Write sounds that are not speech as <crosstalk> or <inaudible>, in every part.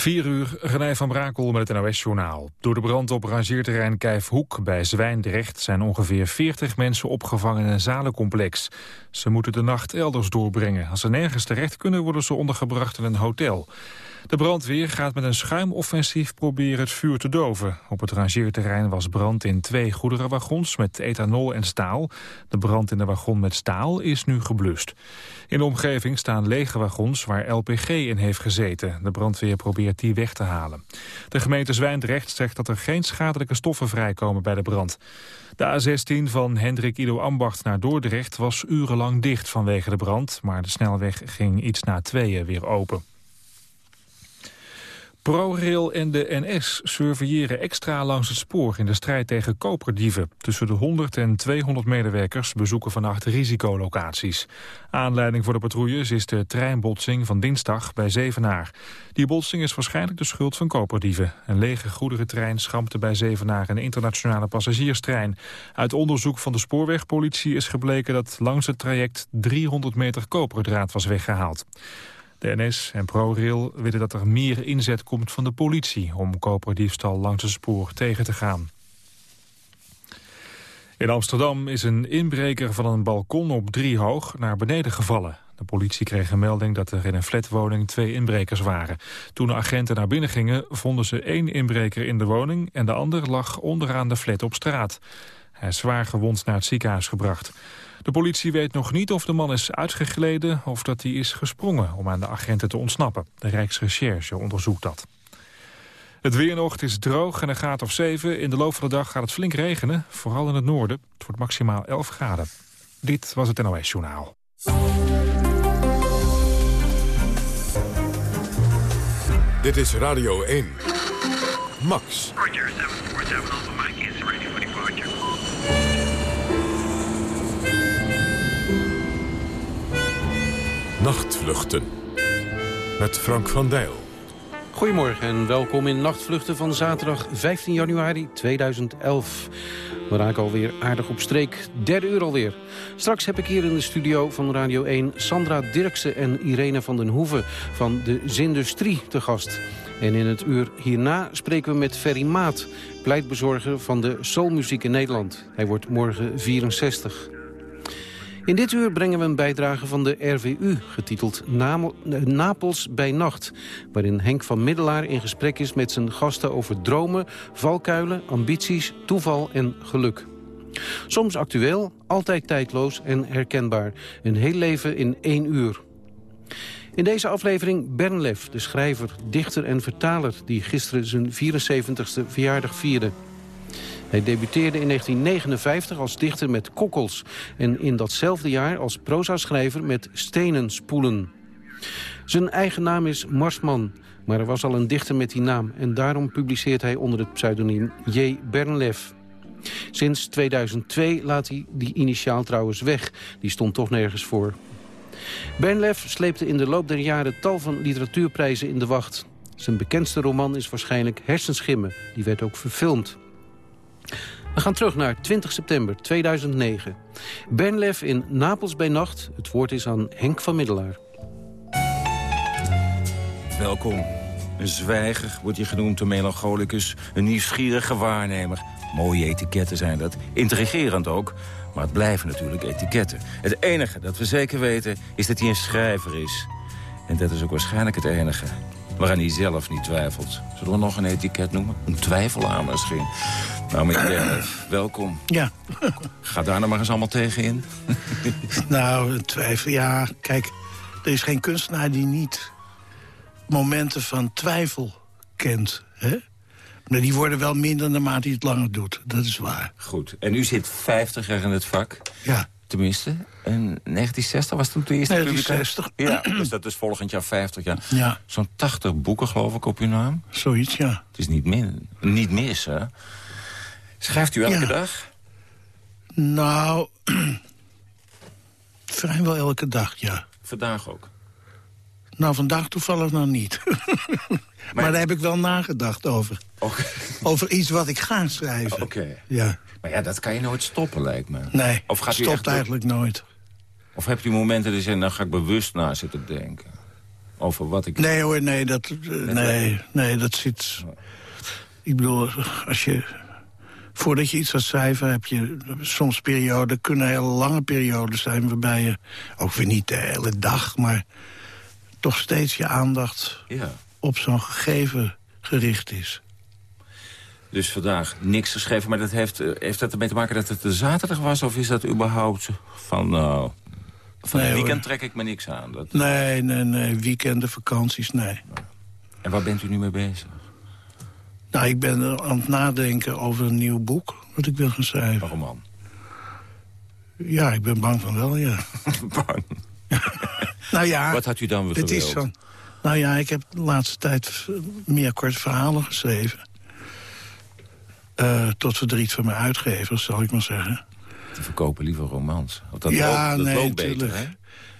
4 uur, René van Brakel met het NOS-journaal. Door de brand op rangeerterrein Kijfhoek bij Zwijndrecht... zijn ongeveer 40 mensen opgevangen in een zalencomplex. Ze moeten de nacht elders doorbrengen. Als ze nergens terecht kunnen, worden ze ondergebracht in een hotel. De brandweer gaat met een schuimoffensief proberen het vuur te doven. Op het rangeerterrein was brand in twee goederenwagons met ethanol en staal. De brand in de wagon met staal is nu geblust. In de omgeving staan lege wagons waar LPG in heeft gezeten. De brandweer probeert die weg te halen. De gemeente Zwijndrecht zegt dat er geen schadelijke stoffen vrijkomen bij de brand. De A16 van Hendrik Ido Ambacht naar Dordrecht was urenlang dicht vanwege de brand, maar de snelweg ging iets na tweeën weer open. ProRail en de NS surveilleren extra langs het spoor in de strijd tegen koperdieven. Tussen de 100 en 200 medewerkers bezoeken vannacht risicolocaties. Aanleiding voor de patrouilles is de treinbotsing van dinsdag bij Zevenaar. Die botsing is waarschijnlijk de schuld van koperdieven. Een lege goederentrein schampte bij Zevenaar een internationale passagierstrein. Uit onderzoek van de spoorwegpolitie is gebleken dat langs het traject 300 meter koperdraad was weggehaald. De NS en ProRail willen dat er meer inzet komt van de politie... om koperdiefstal langs het spoor tegen te gaan. In Amsterdam is een inbreker van een balkon op drie hoog naar beneden gevallen. De politie kreeg een melding dat er in een flatwoning twee inbrekers waren. Toen de agenten naar binnen gingen, vonden ze één inbreker in de woning... en de ander lag onderaan de flat op straat. Hij is zwaar gewond naar het ziekenhuis gebracht. De politie weet nog niet of de man is uitgegleden of dat hij is gesprongen om aan de agenten te ontsnappen. De Rijksrecherche onderzoekt dat. Het weer nog, is droog en een graad of 7. In de loop van de dag gaat het flink regenen, vooral in het noorden. Het wordt maximaal 11 graden. Dit was het NOS Journaal. Dit is Radio 1. Max. Nachtvluchten. Met Frank van Dijl. Goedemorgen en welkom in Nachtvluchten van zaterdag 15 januari 2011. We raken alweer aardig op streek. Derde uur alweer. Straks heb ik hier in de studio van Radio 1 Sandra Dirksen en Irene van den Hoeven van de Zindustrie te gast. En in het uur hierna spreken we met Ferry Maat, pleitbezorger van de soulmuziek in Nederland. Hij wordt morgen 64. In dit uur brengen we een bijdrage van de RVU, getiteld Napels bij Nacht... waarin Henk van Middelaar in gesprek is met zijn gasten over dromen, valkuilen, ambities, toeval en geluk. Soms actueel, altijd tijdloos en herkenbaar. Een heel leven in één uur. In deze aflevering Bernlef, de schrijver, dichter en vertaler... die gisteren zijn 74ste verjaardag vierde. Hij debuteerde in 1959 als dichter met Kokkels... en in datzelfde jaar als proza-schrijver met Stenen spoelen. Zijn eigen naam is Marsman, maar er was al een dichter met die naam... en daarom publiceert hij onder het pseudoniem J. Bernlef. Sinds 2002 laat hij die initiaal trouwens weg. Die stond toch nergens voor. Bernlef sleepte in de loop der jaren tal van literatuurprijzen in de wacht. Zijn bekendste roman is waarschijnlijk Hersenschimmen. Die werd ook verfilmd. We gaan terug naar 20 september 2009. Bernlef in Napels bij nacht. Het woord is aan Henk van Middelaar. Welkom. Een zwijger wordt je genoemd, een melancholicus, een nieuwsgierige waarnemer. Mooie etiketten zijn dat, intrigerend ook, maar het blijven natuurlijk etiketten. Het enige dat we zeker weten is dat hij een schrijver is. En dat is ook waarschijnlijk het enige waaraan hij zelf niet twijfelt. Zullen we nog een etiket noemen? Een twijfelaar misschien. Nou, meneer, <clears throat> welkom. Ja. Ga daar nou maar eens allemaal tegen in. <laughs> nou, een twijfel, ja, kijk, er is geen kunstenaar die niet momenten van twijfel kent, hè? Maar die worden wel minder naarmate hij het langer doet. Dat is waar. Goed. En u zit 50 jaar in het vak. Ja. Tenminste. En 1960 was toen de eerste 1960. Ja, dus dat is volgend jaar 50 jaar. Ja. Zo'n 80 boeken, geloof ik, op uw naam. Zoiets, ja. Het is niet, min, niet mis, hè? Schrijft u elke dag? Nou, <clears throat> vrijwel elke dag, ja. Vandaag ook? Nou, vandaag toevallig nog niet. <laughs> maar, daar heb ik wel nagedacht over. Over iets wat ik ga schrijven. Oké. Ja. Maar ja, dat kan je nooit stoppen, lijkt me. Nee, of gaat stopt eigenlijk nooit. Of hebt u momenten dat je dan ga ik bewust na zitten denken? over wat ik... Nee hoor, nee, dat, eh, nee, nee, dat zit... Ik bedoel, als je... Voordat je iets gaat schrijven heb je soms perioden... kunnen hele lange periodes zijn waarbij je... ook weer niet de hele dag, maar... toch steeds je aandacht Ja. op zo'n gegeven gericht is. Dus vandaag niks geschreven, maar dat heeft, eh, heeft dat ermee te maken dat het een zaterdag was? Of is dat überhaupt van, nou, van Nee, het hoor. weekend trek ik me niks aan? Dat... Nee, nee, nee, weekenden, vakanties, nee. En waar bent u nu mee bezig? Nou, ik ben aan het nadenken over een nieuw boek... wat ik wil gaan schrijven. Een roman. Ja, ik ben bang van wel, ja. <laughs> Bang. Nou ja, Wat had u dan het is gewild? zo. Nou ja, ik heb de laatste tijd meer korte verhalen geschreven. Eh, tot verdriet van mijn uitgevers, zal ik maar zeggen. Te verkopen liever romans. Want dat Ja, loopt, dat nee, beter, hè?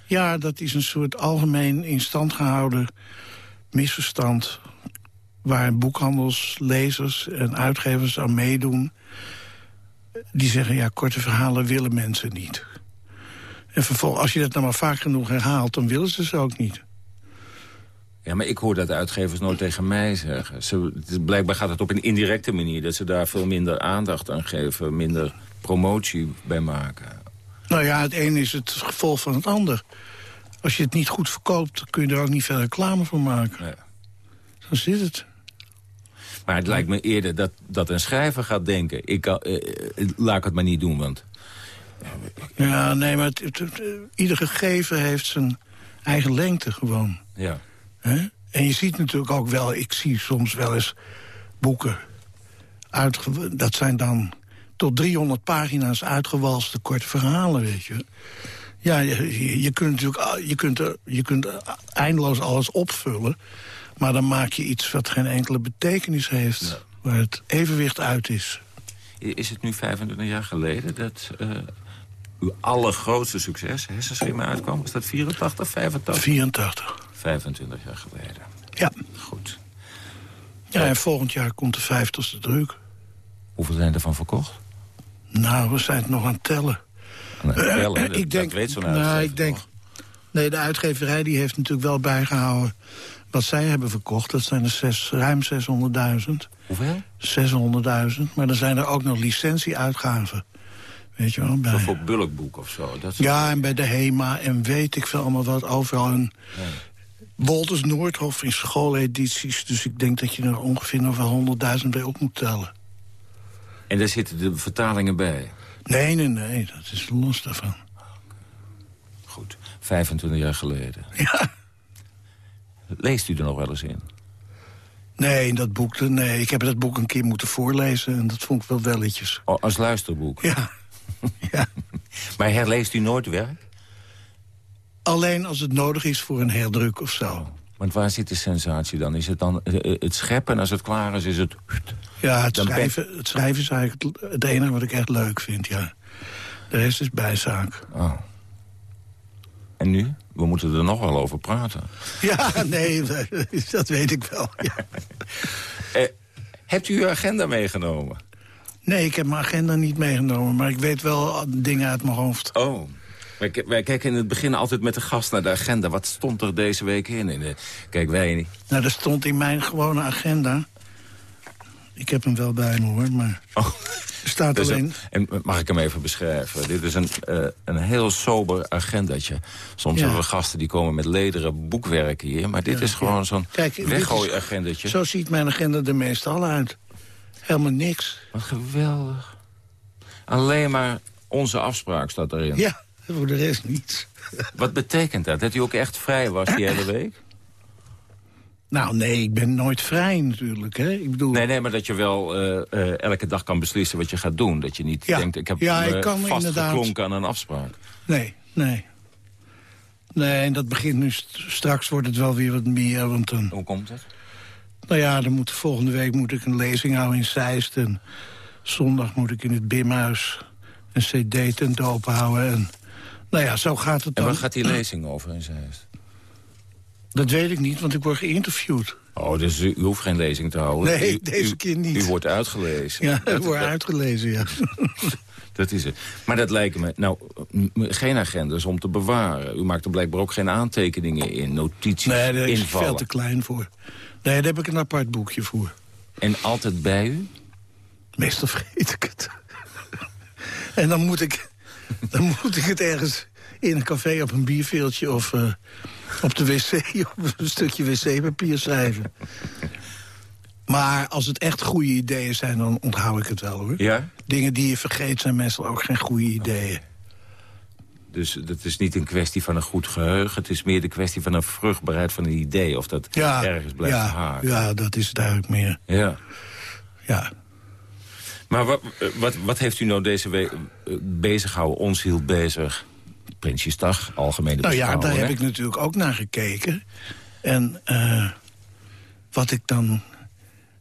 Ja, dat is een soort algemeen in stand gehouden misverstand... waar boekhandels, lezers en uitgevers aan meedoen. Die zeggen, ja, korte verhalen willen mensen niet. En vervolgens, als je dat nou maar vaak genoeg herhaalt... dan willen ze ze ook niet. Ja, maar ik hoor dat uitgevers nooit tegen mij zeggen. Ze, blijkbaar gaat het op een indirecte manier... dat ze daar veel minder aandacht aan geven... minder promotie bij maken. Nou ja, het een is het gevolg van het ander. Als je het niet goed verkoopt, kun je er ook niet veel reclame voor maken. Nee. Zo zit het. Maar het lijkt me eerder dat, dat een schrijver gaat denken... Ik kan, eh, eh, laat ik het maar niet doen, want... Ja, nee, maar het, het- het- ieder gegeven heeft zijn eigen lengte gewoon. Ja. En je ziet natuurlijk ook wel, ik zie soms wel eens boeken... Uitge dat zijn dan tot 300 pagina's uitgewalste korte verhalen, weet je. Ja, je, je, kunt natuurlijk je kunt, je kunt eindeloos alles opvullen... maar dan maak je iets wat geen enkele betekenis heeft... waar het evenwicht uit is. Is het nu 25 jaar geleden dat eh, uw allergrootste succes, hersenschema, uitkwam? Was dat 84, 85? 84. 25 jaar geleden. Ja. Goed. ja, en volgend jaar komt de vijftigste druk. Hoeveel zijn er van verkocht? Nou, we zijn het nog aan het tellen. Nou, tellen, dat, ik denk, weet zo'n nou, ik denk, nee, de uitgeverij die heeft natuurlijk wel bijgehouden wat zij hebben verkocht. Dat zijn er zes, ruim 600.000. Hoeveel? 600.000. Maar dan zijn er ook nog licentieuitgaven. Weet je wel, bij. Zo voor bulkboek of zo. Dat Ja, en bij de HEMA en weet ik veel allemaal wat. Overal een Wolters Noordhof in schooledities. Dus ik denk dat je er ongeveer nog wel 100.000 bij op moet tellen. En daar zitten de vertalingen bij. Nee, nee, nee, dat is los daarvan. Goed. 25 jaar geleden. Ja. Leest u er nog wel eens in? Nee, in dat boek, nee, ik heb dat boek een keer moeten voorlezen... en dat vond ik wel welletjes. Oh, als luisterboek. Ja. <laughs> ja. Maar herleest u nooit werk? Alleen als het nodig is voor een herdruk of zo. Want waar zit de sensatie dan? Is het dan eh, eh, het scheppen en als het klaar is, is het... Ja, het schrijven, het schrijven is eigenlijk het, het enige wat ik echt leuk vind, ja. De rest is bijzaak. Oh. En nu? We moeten er nog wel over praten. <laughs> Ja, nee, <laughs> dat weet ik wel. Ja. Eh, hebt u uw agenda meegenomen? Nee, ik heb mijn agenda niet meegenomen... maar ik weet wel dingen uit mijn hoofd. Oh. Wij, wij kijken in het begin altijd met de gast naar de agenda. Wat stond er deze week in? En, eh, kijk, wij... Nou, dat stond in mijn gewone agenda. Ik heb hem wel bij me, hoor, maar... Oh. Er staat Dus, alleen... en mag ik hem even beschrijven? Dit is een, eh, een heel sober agendatje. Soms Ja. hebben we gasten die komen met lederen boekwerken hier... maar dit Ja, is gewoon ja. zo'n weggooiagendatje. Zo ziet mijn agenda er meestal uit. Helemaal niks. Wat geweldig. Alleen maar onze afspraak staat erin. Ja, voor de rest niets. <laughs> Wat betekent dat? Dat u ook echt vrij was die hele week? Nou, nee, ik ben nooit vrij natuurlijk, hè. Ik bedoel... Nee, nee, maar dat je wel eh, eh, elke dag kan beslissen wat je gaat doen. Dat je niet Ja. denkt, ik heb Ja, ik kan inderdaad- vastgeklonken aan een afspraak. Nee, nee. Nee, en dat begint nu... st- Straks wordt het wel weer wat meer, want dan... Hoe komt het? Nou ja, dan moet, volgende week moet ik een lezing houden in Zeist... en zondag moet ik in het Bimhuis een cd ten doop houden. En, nou ja, zo gaat het En dan. waar gaat die lezing over in Zeist? Dat weet ik niet, want ik word geïnterviewd. Oh, dus u, u hoeft geen lezing te houden. Nee, U- deze u- keer niet. U wordt uitgelezen. Ja, ik word dat- uitgelezen, ja. <laughs> Dat is het. Maar dat lijken me... Nou, geen agendas om te bewaren. U maakt er blijkbaar ook geen aantekeningen in, notities, Nee, daar is invallen. veel te klein voor. Nee, daar heb ik een apart boekje voor. En altijd bij u? Meestal vergeet ik het. en dan moet ik, dan moet ik het ergens in een café op een bierveeltje... of eh, op de wc <laughs> op een stukje wc-papier schrijven. Maar als het echt goede ideeën zijn, dan onthoud ik het wel, hoor. Ja? Dingen die je vergeet zijn meestal ook geen goede ideeën. Dus dat is niet een kwestie van een goed geheugen. Het is meer de kwestie van een vruchtbaarheid van een idee. Of dat Ja, ergens blijft ja, haken. ja, dat is het eigenlijk meer. Ja. Ja. Maar wat, wat, wat heeft u nou deze week eh, bezig gehouden? Ons hield bezig. Prinsjesdag, algemene Nou ja, daar heb ik natuurlijk ook naar gekeken. En eh, wat ik dan...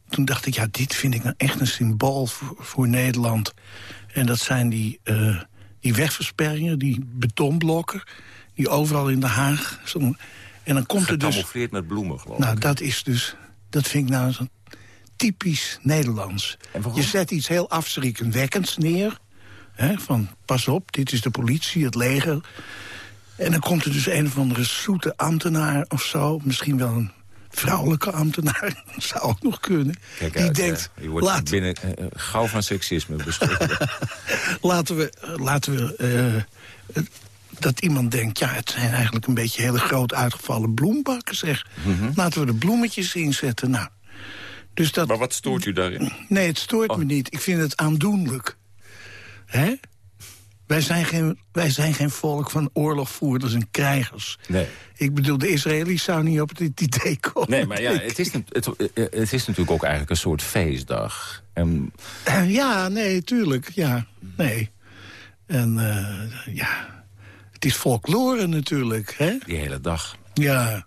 Toen dacht ik, ja, dit vind ik nou echt een symbool voor, voor Nederland. En dat zijn die, eh, die wegversperringen, die betonblokken... die overal in Den Haag... Zo, en dan komt er dus... Met bloemen, geloof ik. Nou, dat is dus... Dat vind ik nou zo typisch Nederlands. Je zet iets heel afschrikwekkends neer. Hè, van, pas op, dit is de politie, het leger. En dan komt er dus een of andere zoete ambtenaar of zo. Misschien wel een vrouwelijke ambtenaar. <laughs> Zou ook nog kunnen. Kijk die denkt, hè. je wordt laat, binnen eh, eh, gauw van seksisme beschreven. <laughs> laten we... Laten we eh, dat iemand denkt, ja, het zijn eigenlijk een beetje hele groot uitgevallen bloembakken, zeg. Mhm. Laten we de bloemetjes inzetten. Nou, dus dat, maar wat stoort u daarin? Nee, het stoort Oh. me niet. Ik vind het aandoenlijk. Hè? Wij zijn, geen, wij zijn geen volk van oorlogvoerders en krijgers. Nee. Ik bedoel, de Israëli's zouden niet op het idee komen. Nee, maar ja, het is, het, het, het is natuurlijk ook eigenlijk een soort feestdag. En Ja, nee, tuurlijk. Ja, nee. En eh, ja, het is folklore natuurlijk, hè? die hele dag Ja,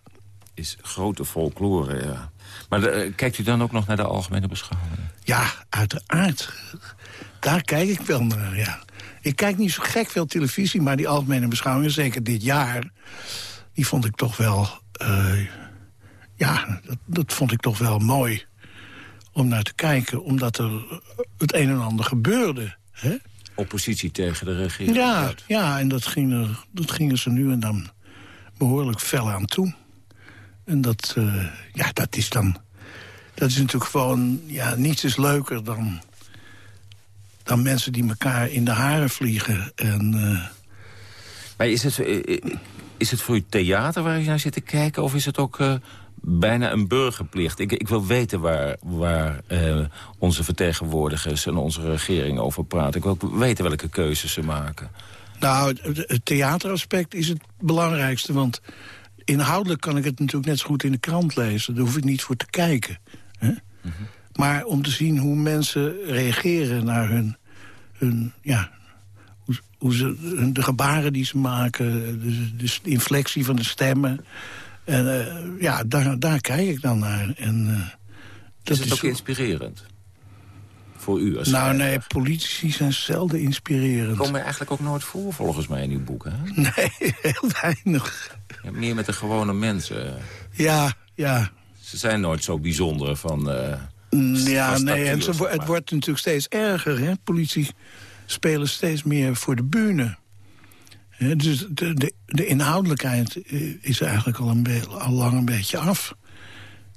is grote folklore, ja. Maar eh, kijkt u dan ook nog naar de algemene beschouwing? ja, uiteraard. Daar kijk ik wel naar, ja. Ik kijk niet zo gek veel televisie, maar die algemene beschouwingen, zeker dit jaar... die vond ik toch wel... eh, ja, dat, dat vond ik toch wel mooi om naar te kijken. Omdat er het een en ander gebeurde, hè? Oppositie tegen de regering. Ja, ja en dat ging, er, dat gingen ze nu en dan behoorlijk fel aan toe. En dat, eh, ja, dat is dan... Dat is natuurlijk gewoon... Ja, niets is leuker dan... dan mensen die elkaar in de haren vliegen. En, eh, Maar is het, eh, eh, is het voor u theater waar u naar zit te kijken... of is het ook bijna een burgerplicht? Ik, ik wil weten waar, waar onze vertegenwoordigers en onze regering over praten. Ik wil weten welke keuzes ze maken. nou, het, theateraspect is het belangrijkste. Want inhoudelijk kan ik het natuurlijk net zo goed in de krant lezen. Daar hoef ik niet voor te kijken. Hè? Maar om te zien hoe mensen reageren naar hun... hun ja, hoe, hoe ze, hun- de gebaren die ze maken, de, de inflectie van de stemmen. En eh, ja, daar, daar kijk ik dan naar. En, eh, dat is het ook inspirerend? Voor u als Nou nee, politici zijn zelden inspirerend. komen eigenlijk ook nooit voor, volgens mij, in uw boeken. Hè? <laughs> Nee, heel weinig. Ja, meer met de gewone mensen. Ja, ja. Ze zijn nooit zo bijzonder van... eh, Ja, van nee, en ze, het wordt natuurlijk steeds erger. Hè? Politie spelen steeds meer voor de bühne. Hè, dus de, de, de inhoudelijkheid eh, is eigenlijk al, een be- al lang een beetje af.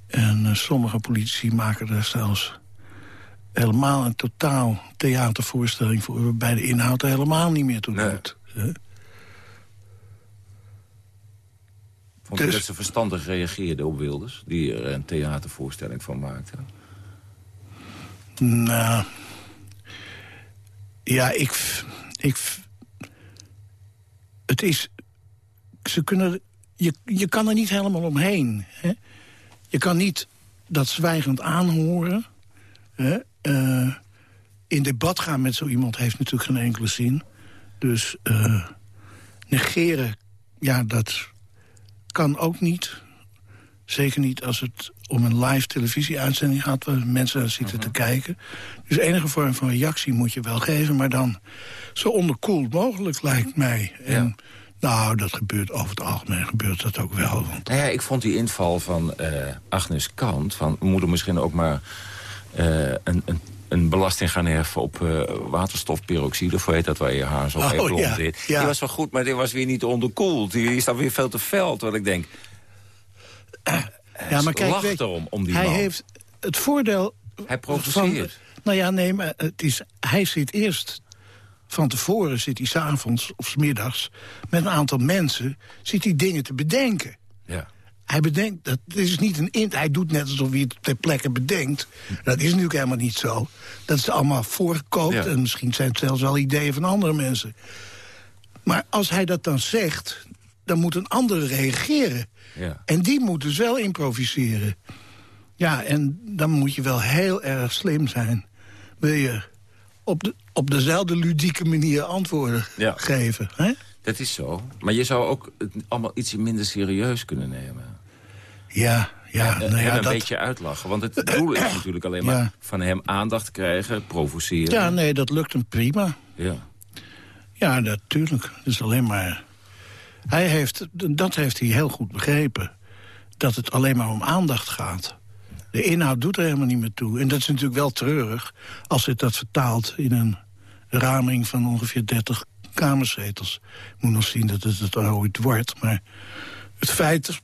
En eh, sommige politici maken er zelfs helemaal een totaal theatervoorstelling voor... waarbij de inhoud er helemaal niet meer toe Nee. doet. hè. Vond Dus- dat ze verstandig reageerden op Wilders? Die er een theatervoorstelling van maakte? Nou, ja, ik, ik, het is, ze kunnen, je, je kan er niet helemaal omheen. Hè? Je kan niet dat zwijgend aanhoren. Hè? Eh, in debat gaan met zo iemand heeft natuurlijk geen enkele zin. Dus eh, negeren, ja, dat kan ook niet. Zeker niet als het om een live televisieuitzending gaat... waar mensen naar zitten te kijken. Dus enige vorm van reactie moet je wel geven... maar dan zo onderkoeld mogelijk, lijkt mij. En nou, dat gebeurt over het algemeen gebeurt dat ook wel. Want, Nou ja, ik vond die inval van eh, Agnes Kant... van we moeten misschien ook maar eh, een, een een belasting gaan heffen op uh, waterstofperoxide... of hoe heet dat waar je haar zo oh, ja, zit. Die was wel goed, maar die was weer niet onderkoeld. Die is dan weer veel te fel, wat ik denk... ja, maar kijk, weet, erom, om die hij man. heeft het voordeel... Hij provoceert. nou ja, nee, maar het is, hij zit eerst... Van tevoren zit hij s'avonds of s middags met een aantal mensen... zit hij dingen te bedenken. Ja. Hij bedenkt, dat is niet een int. Hij doet net alsof hij het ter plekke bedenkt. Dat is natuurlijk helemaal niet zo. Dat is allemaal voorgekookt en misschien zijn het zelfs wel ideeën van andere mensen. Maar als hij dat dan zegt, dan moet een andere reageren. Ja. En die moet dus wel improviseren. Ja, en dan moet je wel heel erg slim zijn. Wil je op, de, op dezelfde ludieke manier antwoorden geven. Hè? Dat is zo. Maar je zou ook het allemaal iets minder serieus kunnen nemen. Ja, ja. En, nou ja, een beetje uitlachen. Want het doel is natuurlijk alleen maar van hem aandacht krijgen, provoceren. Ja, nee, dat lukt hem prima. Ja. Ja, natuurlijk. Dat is alleen maar... Hij heeft, dat heeft hij heel goed begrepen. Dat het alleen maar om aandacht gaat. De inhoud doet er helemaal niet meer toe. En dat is natuurlijk wel treurig als het dat vertaalt in een raming van ongeveer 30 kamerzetels. Ik moet nog zien dat het het ooit wordt. Maar het feit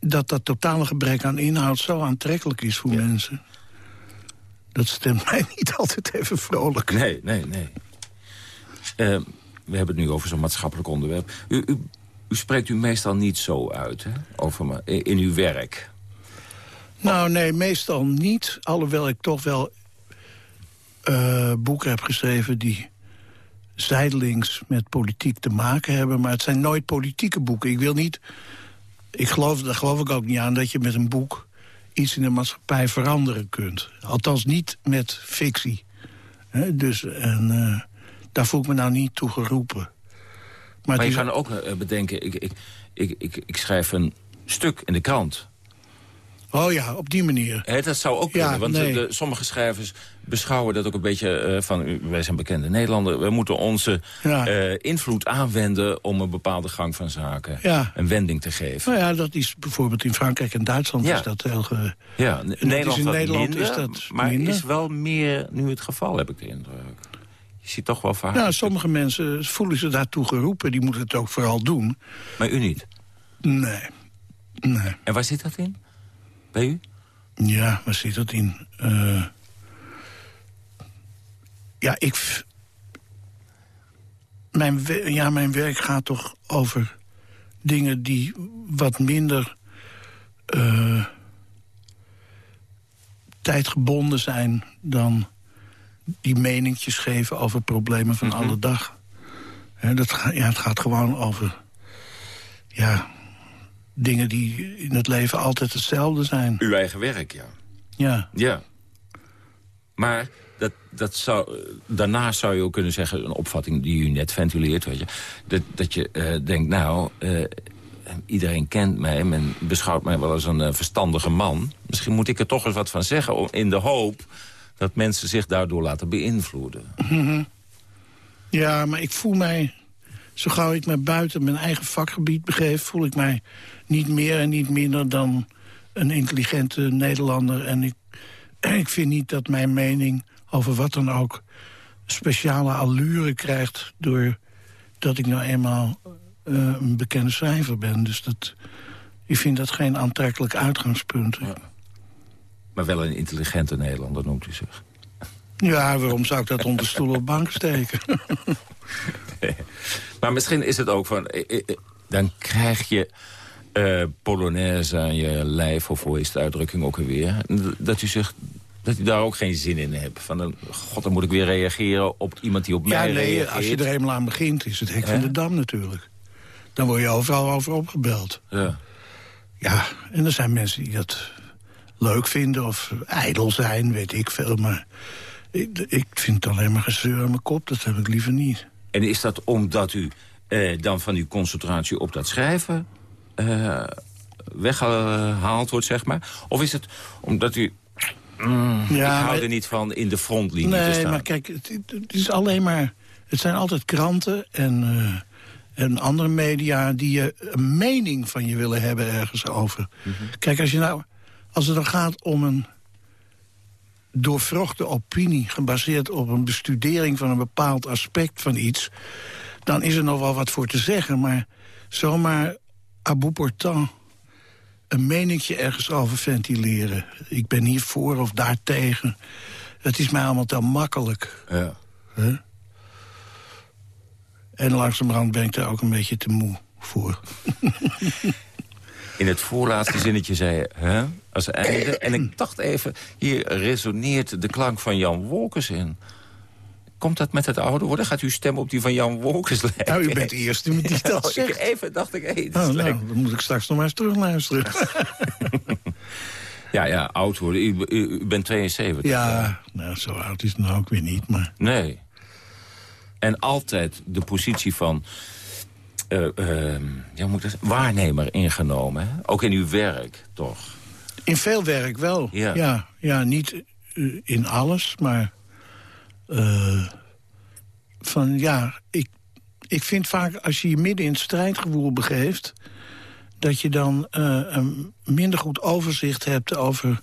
dat dat totale gebrek aan inhoud zo aantrekkelijk is voor mensen... dat stemt <laughs> mij niet altijd even vrolijk. Nee, nee, nee. Uh, we hebben het nu over zo'n maatschappelijk onderwerp. U, u, u, spreekt u meestal niet zo uit, hè? Over in uw werk. Nou, nee, meestal niet. Alhoewel ik toch wel uh, boeken heb geschreven... die zijdelings met politiek te maken hebben. Maar het zijn nooit politieke boeken. Ik wil niet... Ik geloof, daar geloof ik ook niet aan dat je met een boek iets in de maatschappij veranderen kunt. Althans niet met fictie. dus, en uh, daar voel ik me nou niet toe geroepen. Maar, maar je kan ook uh, bedenken, ik, ik, ik, ik, ik schrijf een stuk in de krant... Oh ja, op die manier. dat zou ook kunnen, want de, sommige schrijvers beschouwen dat ook een beetje uh, van... wij zijn bekende Nederlander, we moeten onze uh, invloed aanwenden... om een bepaalde gang van zaken een wending te geven. Nou ja, dat is bijvoorbeeld in Frankrijk en Duitsland is dat heel... Ge... Ja, Nederland, in Nederland minder, is dat maar minder. is wel meer nu het geval, heb ik de indruk. Je ziet toch wel vaak... Nou, sommige mensen voelen ze daartoe geroepen. Die moeten het ook vooral doen. Maar u niet? Nee. nee. En waar zit dat in? bij u? Ja, waar zit dat in? Uh, ja, ik... Mijn, ja, mijn werk gaat toch over dingen die wat minder... Uh, tijdgebonden zijn dan die meningjes geven over problemen van mm alle dag. He, dat, ja, het gaat gewoon over ja, dingen die in het leven altijd hetzelfde zijn. Uw eigen werk, ja. Ja. Ja. Maar dat, dat zou, daarnaast zou je ook kunnen zeggen... een opvatting die u net ventileert, weet je... dat, dat je uh, denkt, nou, uh, iedereen kent mij... men beschouwt mij wel als een uh, verstandige man. Misschien moet ik er toch eens wat van zeggen... in de hoop dat mensen zich daardoor laten beïnvloeden. Mm Ja, maar ik voel mij... zo gauw ik me buiten mijn eigen vakgebied begeef... voel ik mij niet meer en niet minder dan een intelligente Nederlander. En ik, <clears throat> ik vind niet dat mijn mening over wat dan ook speciale allure krijgt... door dat ik nou eenmaal uh, een bekende schrijver ben. Dus dat, ik vind dat geen aantrekkelijk uitgangspunt. Ja. Maar wel een intelligente Nederlander noemt u zich. Ja, waarom zou ik dat onder stoel op bank steken? <laughs> Maar misschien is het ook van... Eh, eh, dan krijg je uh, Polonaise aan je lijf, of hoe is de uitdrukking ook alweer... dat u zich dat u daar ook geen zin in hebt. Van, god, dan moet ik weer reageren op iemand die op mij ja, nee, als je er eenmaal aan begint, is het hek van de dam natuurlijk. Dan word je overal over opgebeld. Ja. Ja, en er zijn mensen die dat leuk vinden of ijdel zijn, weet ik veel. Maar ik, ik vind het alleen maar gezeur aan mijn kop, dat heb ik liever niet. En is dat omdat u eh, dan van uw concentratie op dat schrijven uh, weggehaald wordt, zeg maar? Of is het omdat u... Mm, ja, ik hou er niet van in de frontlinie nee, te staan. Nee, maar kijk, het, het, is alleen maar... Het zijn altijd kranten en, uh, en andere media... die je een mening van je willen hebben ergens over. Mhm. Kijk, als, je nou, als het dan gaat om een doorvrochte opinie... gebaseerd op een bestudering van een bepaald aspect van iets... dan is er nog wel wat voor te zeggen. Maar zomaar bout portant een meningje ergens over ventileren. Ik ben hier voor of daar tegen. Het is mij allemaal te makkelijk. Ja. Huh? En langzamerhand ben ik daar ook een beetje te moe voor. <laughs> In het voorlaatste zinnetje zei hè, als einde. En ik dacht even, hier resoneert de klank van Jan Wolkers in. Komt dat met het ouder worden? Gaat uw stem op die van Jan Wolkers lijken? Nou, u bent de eerste die dat <laughs> zegt. ik even dacht ik, hey, Oh, nou, dan moet ik straks nog maar eens terug luisteren. <laughs> Ja, ja, oud worden. U, u, u bent 72. ja, nou, zo oud is het nou ook weer niet, maar... Nee. En altijd de positie van... eh, ehm, ja, moet dat waarnemer ingenomen. Hè? Ook in uw werk, toch? In veel werk wel. Ja. Ja, ja, niet eh, in alles, maar... eh, van ja, ik, ik vind vaak als je je midden in het strijdgevoel begeeft... dat je dan een minder goed overzicht hebt over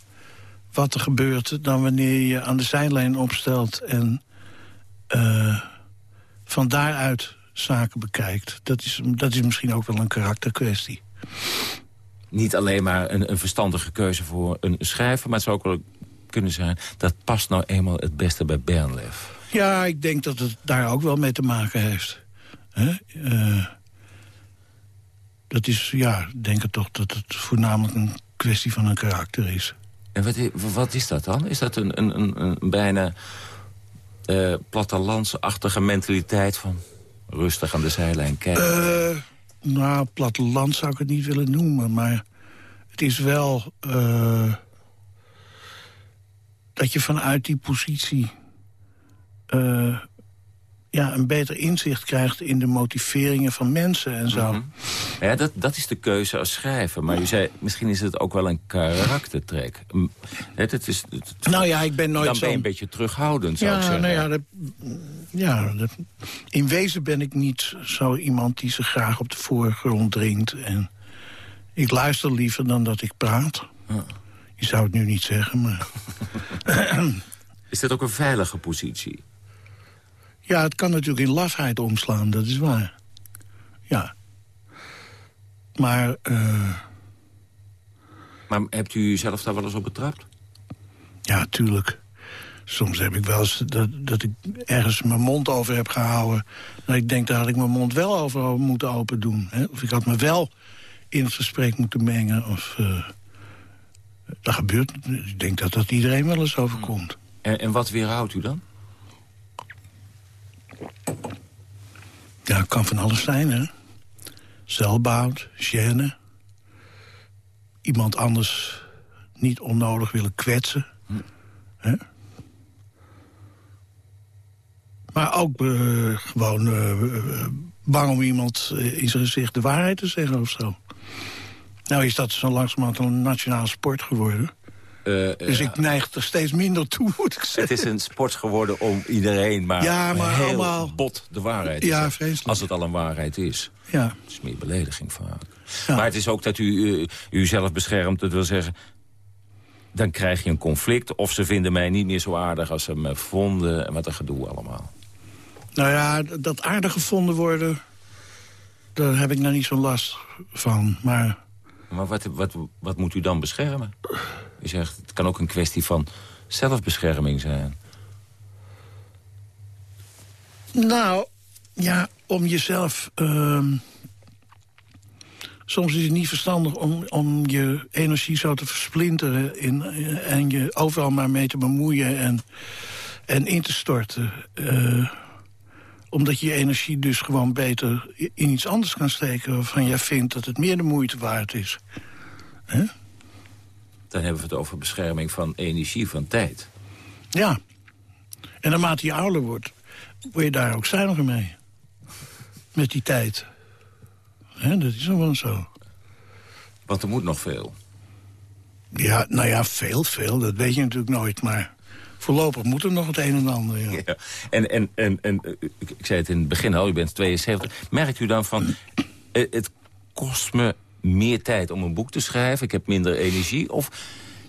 wat er gebeurt... dan wanneer je aan de zijlijn opstelt en van daaruit zaken bekijkt. Dat is, dat is misschien ook wel een karakterkwestie. Niet alleen maar een, een verstandige keuze voor een schrijver... maar het zou ook wel kunnen zijn... dat past nou eenmaal het beste bij Bernlef. Ja, ik denk dat het daar ook wel mee te maken heeft. Eh, dat is, ja, ik denk het toch dat het voornamelijk een kwestie van een karakter is. En wat, wat is dat dan? Is dat een, een, een, een bijna eh plattelandsachtige mentaliteit van... rustig aan de zijlijn kijken? Eh, nou, platteland zou ik het niet willen noemen, maar het is wel... eh, dat je vanuit die positie... eh, ja, een beter inzicht krijgt in de motiveringen van mensen en zo. Mhm. Ja, dat, dat is de keuze als schrijver. Maar u zei, misschien is het ook wel een karaktertrek. Het, het is, het- Nou ja, ik ben nooit dan zo... ben je een beetje terughoudend, zou ik Ja, zeggen. nou ja, dat, ja dat- in wezen ben ik niet zo iemand die zich graag op de voorgrond dringt. En ik luister liever dan dat ik praat. Je zou het nu niet zeggen, maar... <laughs> Is dat ook een veilige positie? Ja, het kan natuurlijk in lafheid omslaan, dat is waar. Ja. Maar, eh, Maar hebt u zelf daar wel eens op betrapt? ja, tuurlijk. Soms heb ik wel eens dat, dat ik ergens mijn mond over heb gehouden. Dat ik denk, daar had ik mijn mond wel over moeten open doen. Hè? Of ik had me wel in het gesprek moeten mengen. Of, eh, dat gebeurt. Ik denk dat dat iedereen wel eens overkomt. En, en wat weerhoudt u dan? Ja, het kan van alles zijn, hè. Zelfbehoud, gêne. Iemand anders niet onnodig willen kwetsen. Hè? Maar ook eh, gewoon eh, bang om iemand in zijn gezicht de waarheid te zeggen of zo. Nou is dat zo langzamerhand een nationale sport geworden. Eh, Dus ik neig er steeds minder toe, <laughs> moet ik Het zeggen. is een sport geworden om iedereen maar, Ja, maar heel allemaal- bot de waarheid te Ja, vreselijk. Als het al een waarheid is. Ja. Het is meer belediging vaak. Ja. Maar het is ook dat u eh, u zelf beschermt. Dat wil zeggen, dan krijg je een conflict. Of ze vinden mij niet meer zo aardig als ze me vonden. En wat een gedoe allemaal. Nou ja, dat aardig gevonden worden... daar heb ik nou niet zo'n last van. Maar Maar wat, wat, wat moet u dan beschermen? U zegt, het kan ook een kwestie van zelfbescherming zijn. nou, ja, om jezelf... ehm, soms is het niet verstandig om, om je energie zo te versplinteren... In, en je overal maar mee te bemoeien en, en in te storten. Eh, omdat je je energie dus gewoon beter in iets anders kan steken... waarvan jij vindt dat het meer de moeite waard is. Hè? Dan hebben we het over bescherming van energie, van tijd. Ja. En naarmate je ouder wordt, word je daar ook zuiniger mee. Met die tijd. Dat is gewoon zo. Want er moet nog veel. Ja, nou ja, veel, veel. Dat weet je natuurlijk nooit. Maar voorlopig moet er nog het een en ander. Ja. Ja. En, en, en, en eh, ik, ik zei het in het begin al, u bent 72. Merkt u dan van, eh, het kost me meer tijd om een boek te schrijven... ik heb minder energie? Of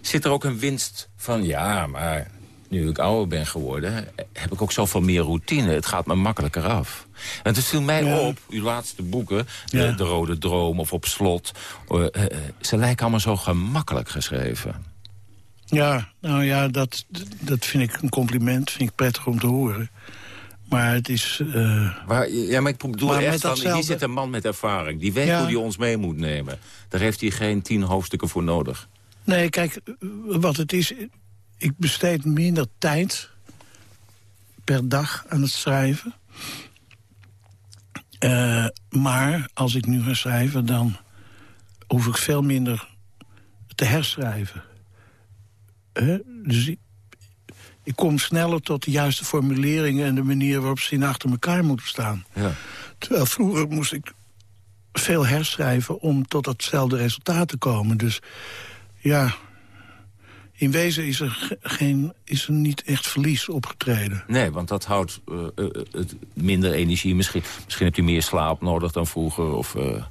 zit er ook een winst van, ja, maar nu ik ouder ben geworden, heb ik ook zoveel meer routine. Het gaat me makkelijker af. En het viel mij op, uw laatste boeken, de, de, Rode Droom of Op Slot... Uh, ze lijken allemaal zo gemakkelijk geschreven. Ja, nou ja, dat, dat vind ik een compliment. Vind ik prettig om te horen. Maar het is... Uh... ja, maar ik bedoel echt van, hier zit een man met ervaring. Die weet hoe hij ons mee moet nemen. Daar heeft hij geen tien hoofdstukken voor nodig. Nee, kijk, wat het is... Ik besteed minder tijd per dag aan het schrijven. Uh, maar als ik nu ga schrijven, dan hoef ik veel minder te herschrijven. Uh, dus ik, ik, kom sneller tot de juiste formuleringen... en de manier waarop ze in achter elkaar moeten staan. Ja. Terwijl vroeger moest ik veel herschrijven om tot hetzelfde resultaat te komen. Dus ja, in wezen is er, geen, is er niet echt verlies opgetreden. Nee, want dat houdt uh, uh, minder energie. Misschien, misschien hebt u meer slaap nodig dan vroeger. Of, uh...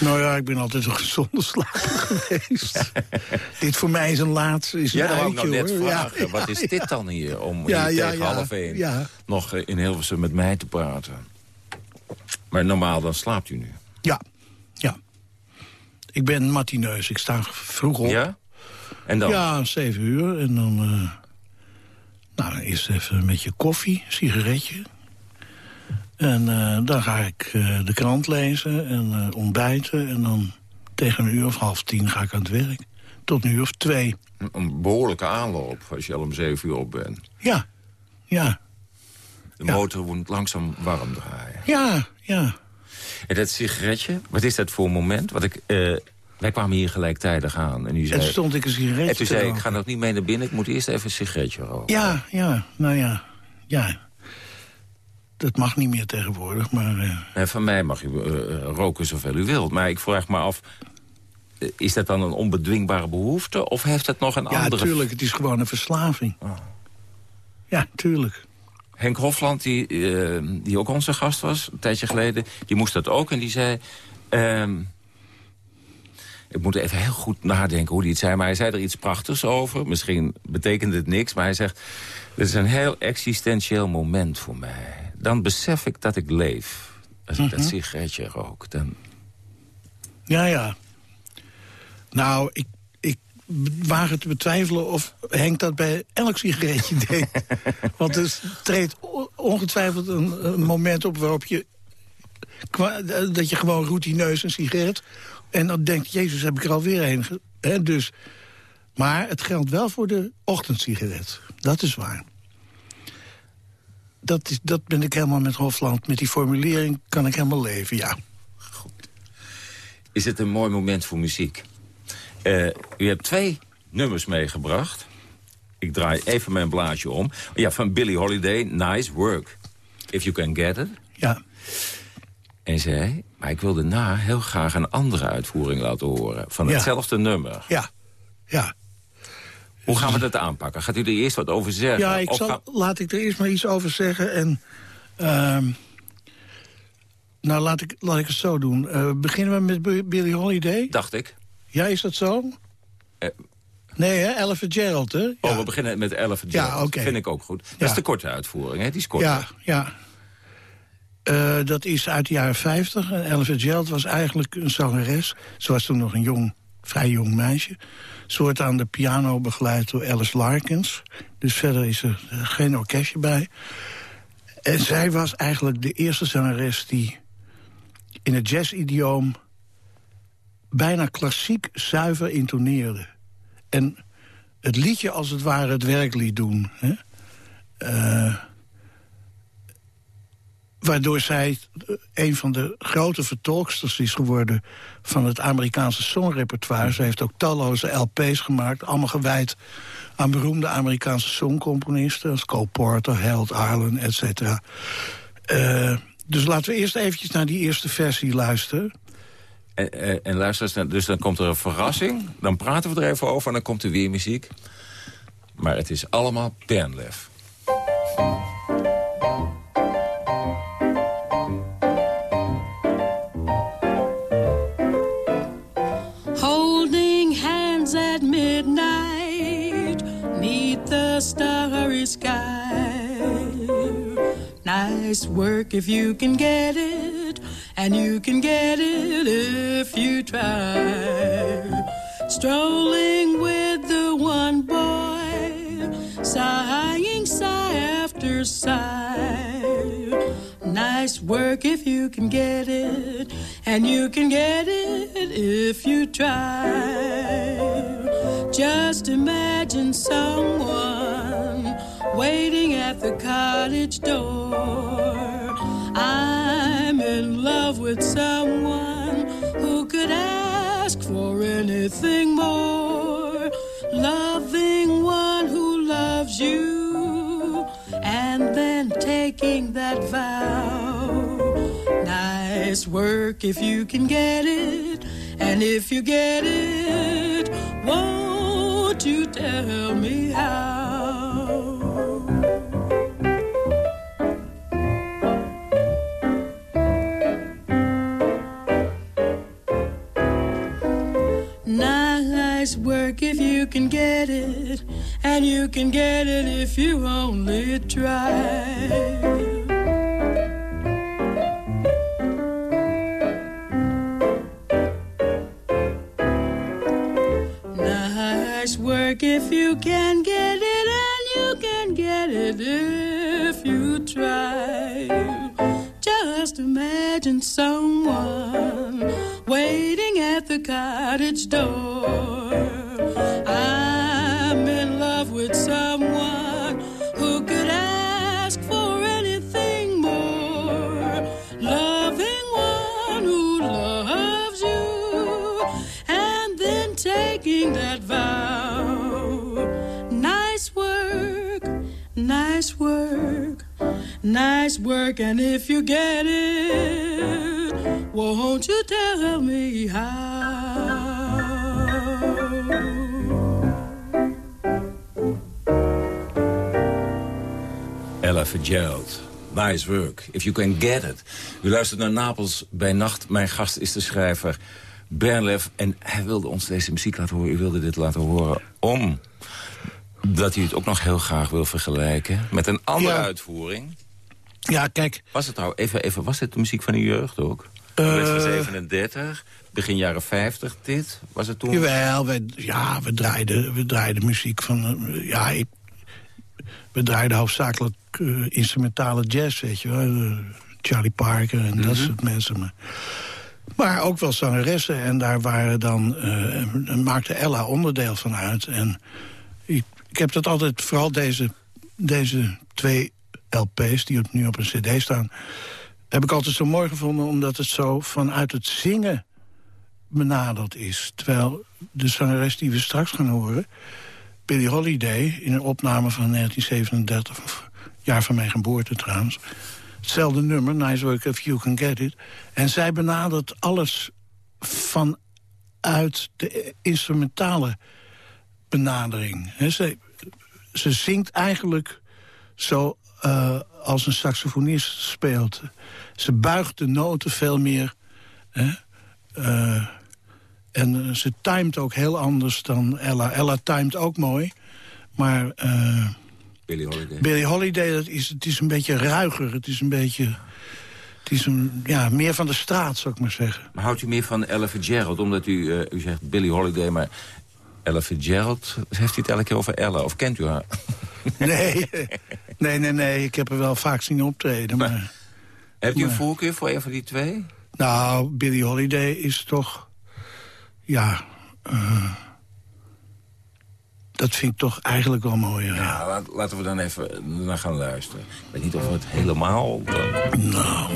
Nou ja, ik ben altijd een gezonde <laughs> slaper geweest. <laughs> dit voor mij is een laatste, is een ja, uitje, nou net vragen. Ja, Wat is dit dan hier? Om hier tegen half één nog in Hilversum met mij te praten. Maar normaal dan slaapt u nu? Ja, ja. Ik ben matineus. Ik sta vroeg op. Ja? En dan? Ja, zeven uur. En dan... Uh, nou, eerst even een beetje koffie, sigaretje. En uh, dan ga ik uh, de krant lezen en ontbijten. En dan tegen een uur of half tien ga ik aan het werk. Tot een uur of twee. Een behoorlijke aanloop als je al om zeven uur op bent. Ja, ja. De motor moet langzaam warm draaien. Ja, ja. En dat sigaretje, wat is dat voor een moment? Wat ik wij kwamen hier gelijktijdig aan. En, u zei, en stond ik een sigaretje En toen zei ik, ga nog niet mee naar binnen. Ik moet eerst even een sigaretje roken. Ja, ja, nou ja. Ja. Dat mag niet meer tegenwoordig, maar... Uh... Nee, van mij mag u uh, roken zoveel u wilt. Maar ik vraag me af... Is dat dan een onbedwingbare behoefte? Of heeft het nog een ja, andere... Ja, tuurlijk. Het is gewoon een verslaving. Oh. Ja, tuurlijk. Henk Hofland, die, die ook onze gast was, een tijdje geleden... die moest dat ook en die zei... Ehm, ik moet even heel goed nadenken hoe hij het zei. Maar hij zei er iets prachtigs over. Misschien betekent het niks, maar hij zegt... Dit is een heel existentieel moment voor mij. Dan besef ik dat ik leef. Als ik dat mhm. sigaretje rook, dan... Ja, ja. Nou, ik, ik waag het te betwijfelen of Henk dat bij elk sigaretje <laughs> deed. Want er treedt ongetwijfeld een, een moment op waarop je... dat je gewoon routineus een sigaret en dan denkt, jezus, heb ik er alweer een. He, dus, maar het geldt wel voor de ochtendsigaret. Dat is waar. Dat, is, dat ben ik helemaal met Hofland. Met die formulering kan ik helemaal leven, ja. Goed. Is het een mooi moment voor muziek? Uh, u hebt twee nummers meegebracht. Ik draai even mijn blaadje om. Ja, van Billie Holiday, Nice Work. If You Can Get It. Ja. En zei, maar ik wil daarna heel graag een andere uitvoering laten horen. Van hetzelfde nummer. Ja, ja. Hoe gaan we dat aanpakken? Gaat u er eerst wat over zeggen? Ja, ik zal, laat ik er eerst maar iets over zeggen. En, uh, nou, laat ik, laat ik het zo doen. Uh, beginnen we met Billy Holiday? Dacht ik. Ja, is dat zo? Uh, nee, hè? Ella Gerald, hè? Oh, we beginnen met Ella Gerald. Ja, oké. Vind ik ook goed. Dat is de korte uitvoering, hè? Die is kort. Ja, ja. Uh, dat is uit de jaren 50. En Ella Fitzgerald was eigenlijk een zangeres. Ze was toen nog een jong, vrij jong meisje. Ze aan de piano begeleid door Alice Larkins. Dus verder is er geen orkestje bij. En zij was eigenlijk de eerste zangeres die in het jazz-idioom... bijna klassiek zuiver intoneerde. En het liedje als het ware het werk liet doen. Hè? Uh, Waardoor zij een van de grote vertolksters is geworden... van het Amerikaanse songrepertoire. Ze heeft ook talloze LP's gemaakt, allemaal gewijd aan beroemde Amerikaanse songcomponisten... als Cole Porter, Harold Arlen, et cetera. Uh, dus laten we eerst eventjes naar die eerste versie luisteren. En, en, en luister, dus dan komt er een verrassing. Dan praten we er even over en dan komt er weer muziek. Maar het is allemaal Pernlef. Sky. Nice work if you can get it, and you can get it if you try. Strolling with the one boy, sighing sigh after sigh. Nice work if you can get it, and you can get it if you try. Just imagine someone waiting at the cottage door. I'm in love with someone who could ask for anything more. Loving one who loves you and then taking that vow. Nice work if you can get it, and if you get it, won't you tell me how? And you can get it if you only try. Nice work if you can get it, and you can get it if you try. Just imagine someone waiting at the cottage door. Nice work, nice work, and if you get it, won't you tell me how? Ella Fitzgerald. Nice work, if you can get it. U luistert naar Napels bij Nacht. Mijn gast is de schrijver Bernlef. En hij wilde ons deze muziek laten horen. U wilde dit laten horen om... dat hij het ook nog heel graag wil vergelijken... met een andere Ja. uitvoering. Ja, kijk, Was het nou, even, even, was dit de muziek van uw jeugd ook? U Eh. bent van 37, begin jaren 50 dit. Was het toen? Jawel, we, ja, we draaiden, we draaiden muziek van... eh, ja, ik, we draaiden hoofdzakelijk eh, instrumentale jazz, weet je wel. Charlie Parker en dat soort mensen. Maar, maar ook wel zangeressen. En daar waren dan, eh, maakte Ella onderdeel van uit. En ik, heb dat altijd, vooral deze, deze twee LP's... die nu op een cd staan... heb ik altijd zo mooi gevonden... omdat het zo vanuit het zingen benaderd is. Terwijl de zangeres die we straks gaan horen... Billie Holiday, in een opname van 1937... of jaar van mijn geboorte trouwens... hetzelfde nummer, Nice Work If You Can Get It... en zij benadert alles vanuit de instrumentale benadering. He, ze, ze zingt eigenlijk zo eh, als een saxofonist speelt. Ze buigt de noten veel meer... Eh, en eh, ze timed ook heel anders dan Ella. Ella timed ook mooi. Maar eh Billie Holiday. Billie Holiday, dat is, het is een beetje ruiger. Het is een beetje... Het is een, ja, meer van de straat, zou ik maar zeggen. Maar houdt u meer van Ella Fitzgerald? Omdat u, u zegt Billie Holiday, maar Ella Fitzgerald... heeft u het elke keer over Ella? Of kent u haar? <laughs> Nee, nee, nee, nee. Ik heb er wel vaak zien optreden. Maar, Heeft u een voorkeur voor een van die twee? nou, Billie Holiday is toch... Ja... eh, dat vind ik toch eigenlijk wel mooi. Ja. Ja, laat- laten we dan even naar gaan luisteren. Ik weet niet of we het helemaal... Nou,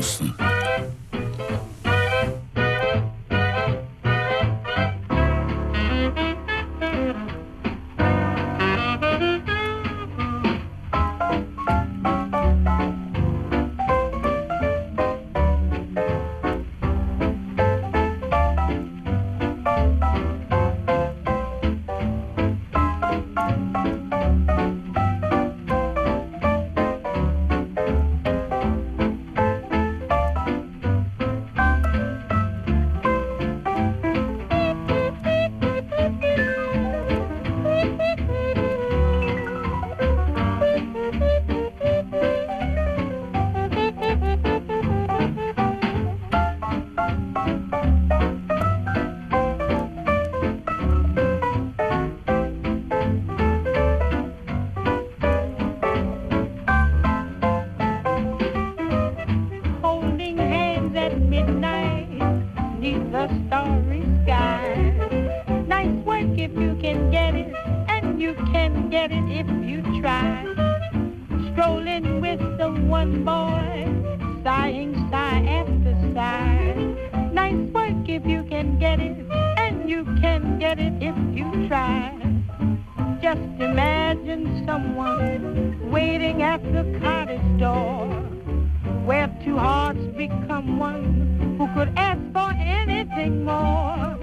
could ask for anything more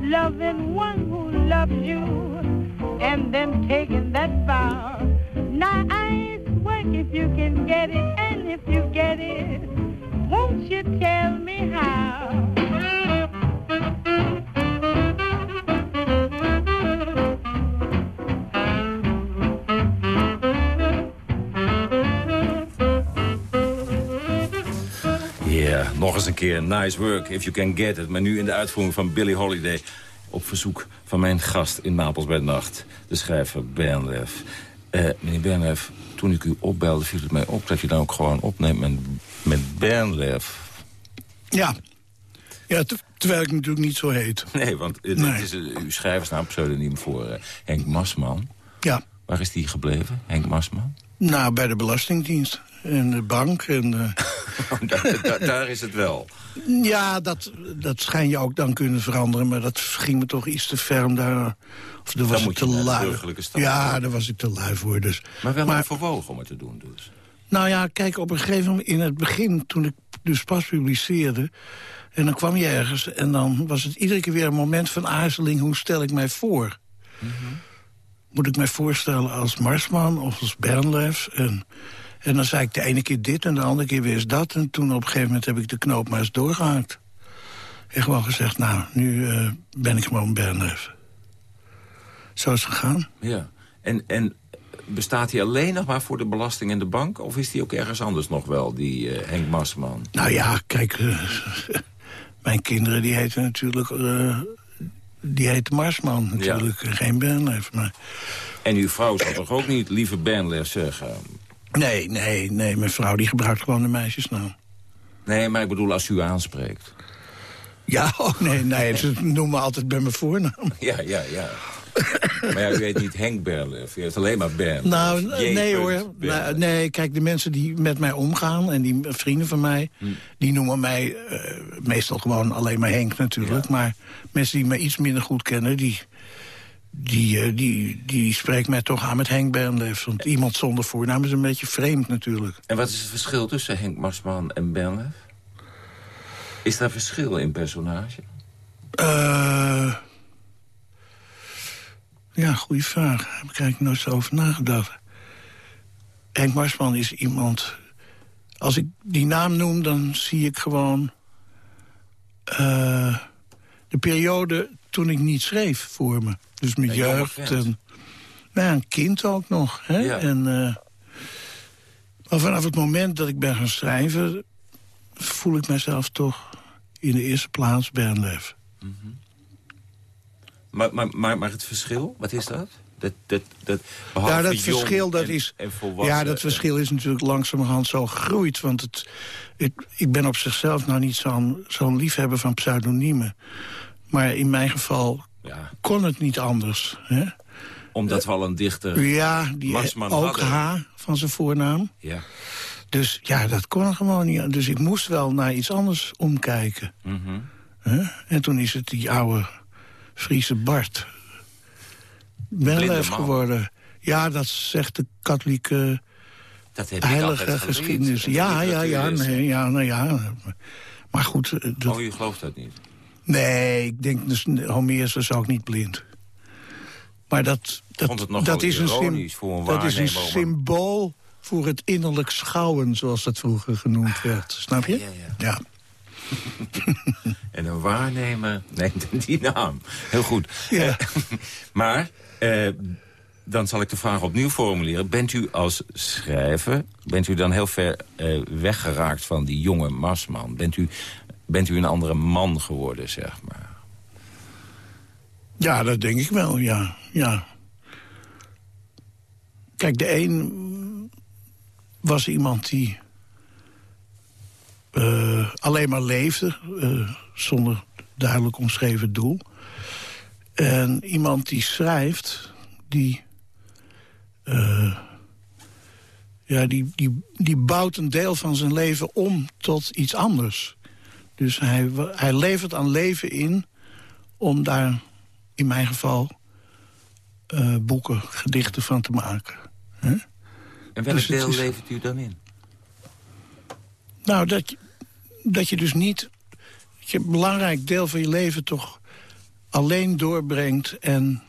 loving one who loves you, and then taking that vow. Nice work if you can get it, and if you get it, won't you tell me how? Nog eens een keer. Nice work if you can get it. Maar nu in de uitvoering van Billie Holiday. Op verzoek van mijn gast in Napels bij Nacht. De schrijver Bernlef. Eh, meneer Bernlef, toen ik u opbelde viel het mij op... dat je dan ook gewoon opneemt met, met Bernlef. Ja. Ja, ter- terwijl ik natuurlijk niet zo heet. Nee, want het, Nee. is uh, uw schrijversnaam, pseudoniem voor Henk Masman. Ja. Waar is die gebleven, Henk Masman? Nou, bij de Belastingdienst en de bank. En, eh, <laughs> daar, daar- daar is het wel. ja, dat, dat schijn je ook dan kunnen veranderen. Maar dat ging me toch iets te ver om daar... Of daar was ik te lui. Ja, daar was ik te lui voor. Dus. Maar wel Maar- overwogen om het te doen dus. Nou ja, kijk, op een gegeven moment in het begin, toen ik dus pas publiceerde... en dan kwam je ergens en dan was het iedere keer weer een moment van aarzeling... hoe stel ik mij voor? Moet ik mij voorstellen als Marsman of als Bernlef? En, en dan zei ik de ene keer dit en de andere keer weer eens dat. En toen op een gegeven moment heb ik de knoop maar eens doorgehaakt. En gewoon gezegd, nou, nu eh, ben ik gewoon Bernlef. Zo is het gegaan. Ja. En, en bestaat hij alleen nog maar voor de belasting en de bank? Of is hij ook ergens anders nog wel, die eh, Henk Masman? Nou ja, kijk, eh, <laughs> mijn kinderen die heten natuurlijk... die heten Marsman natuurlijk, en geen Bernlef. Maar... En uw vrouw zal toch ook niet lieve Bernlef zeggen? Nee, nee, nee, mijn vrouw die gebruikt gewoon de meisjesnaam. Nee, maar ik bedoel als u aanspreekt. Ja, <laughs> oh nee, nee, ze noemen me altijd bij mijn voornaam. Ja, ja, ja. maar ja, u heet niet Henk Bernlef. U heeft alleen maar Bernlef. Nou, nee hoor. Nou, nee, kijk, de mensen die met mij omgaan... en die vrienden van mij, die noemen mij eh, meestal gewoon alleen maar Henk natuurlijk. Maar mensen die mij iets minder goed kennen... die, die, eh, die, die spreken mij toch aan met Henk Bernlef. Want iemand zonder voornaam is een beetje vreemd natuurlijk. En wat is het verschil tussen Henk Marsman en Bernlef? Is daar verschil in personage? Eh, ja, goede vraag. Daar heb ik eigenlijk nooit zo over nagedacht. Henk Marsman is iemand... Als ik die naam noem, dan zie ik gewoon... eh, de periode toen ik niet schreef voor me. Dus mijn Een jeugd en... Nou, een kind ook nog. Hè? Ja. En, eh, maar vanaf het moment dat ik ben gaan schrijven... voel ik mezelf toch in de eerste plaats Bernlef. Maar, maar, maar, maar het verschil, wat is dat? Dat, dat, dat, Ja, dat verschil, dat en- is, en ja, dat verschil is natuurlijk langzamerhand zo gegroeid. Want het, ik, ik ben op zichzelf nou niet zo'n zo'n liefhebber van pseudoniemen. Maar in mijn geval Ja, kon het niet anders. Hè? omdat we al een dichter... Ja, die ook. H van zijn voornaam. Ja. Dus ja, dat kon gewoon niet. Dus ik moest wel naar iets anders omkijken. Mhm. Hè? En toen is het die oude Friese Bart. Benlef geworden. Ja, dat zegt de katholieke Dat heb heilige geschiedenis. En Ja, ja, ja, nee, ja, nou ja. Maar goed, eh, dat, Oh, je gelooft dat niet? Nee, ik denk, dus, Homerus is ook niet blind. Maar dat, dat, is een, voor een dat is een symbool voor het innerlijk schouwen, zoals dat vroeger genoemd werd. Snap je? ja, ja. ja. <laughs> En een waarnemer neemt <laughs> die naam. Heel goed. Ja. Eh, <laughs> maar, eh, dan zal ik de vraag opnieuw formuleren. Bent u als schrijver, bent u dan heel ver eh, weggeraakt van die jonge Marsman? Bent u, bent u een andere man geworden, zeg maar? Ja, dat denk ik wel, ja. ja. Kijk, de een was iemand die eh, alleen maar leefde, eh, zonder duidelijk omschreven doel. En iemand die schrijft, die eh, ja, die, die, die bouwt een deel van zijn leven om tot iets anders. Dus hij, hij levert aan leven in om daar, in mijn geval, eh, boeken, gedichten van te maken. Hè? En welk Dus deel is- levert u dan in? Nou, dat je, dat je dus niet... dat je een belangrijk deel van je leven toch alleen doorbrengt... en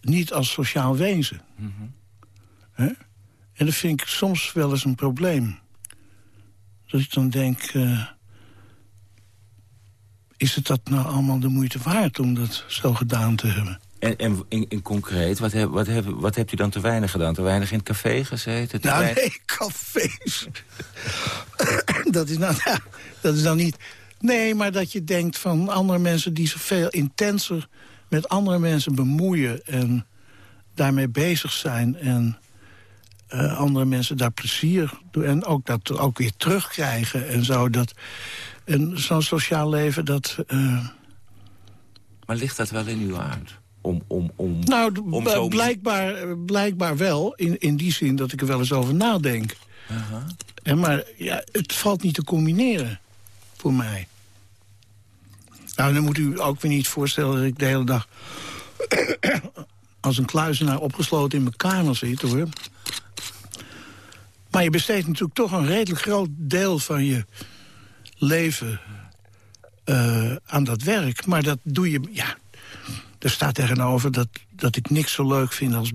niet als sociaal wezen. Hè? En dat vind ik soms wel eens een probleem. Dat ik dan denk... eh, is het dat nou allemaal de moeite waard om dat zo gedaan te hebben? En, en in, in concreet, wat, heb, wat, heb, wat hebt u dan te weinig gedaan? Te weinig in het café gezeten? Te Nou, weinig- nee, <laughs> cafés. <laughs> dat, is nou, <laughs> dat is nou niet... Nee, maar dat je denkt van andere mensen die zich veel intenser met andere mensen bemoeien... en daarmee bezig zijn en eh, andere mensen daar plezier doen... en ook dat ook weer terugkrijgen en zo. Dat, en zo'n sociaal leven, dat... eh, Maar ligt dat wel in uw aard? Om, om, om, nou, om zo... blijkbaar, eh, blijkbaar wel, in, in die zin dat ik er wel eens over nadenk. En maar ja, het valt niet te combineren voor mij. Nou, dan moet u ook weer niet voorstellen dat ik de hele dag... als een kluizenaar opgesloten in mijn kamer zit, hoor. Maar je besteedt natuurlijk toch een redelijk groot deel van je leven eh, aan dat werk. Maar dat doe je, ja... Er staat tegenover dat, dat ik niks zo leuk vind als,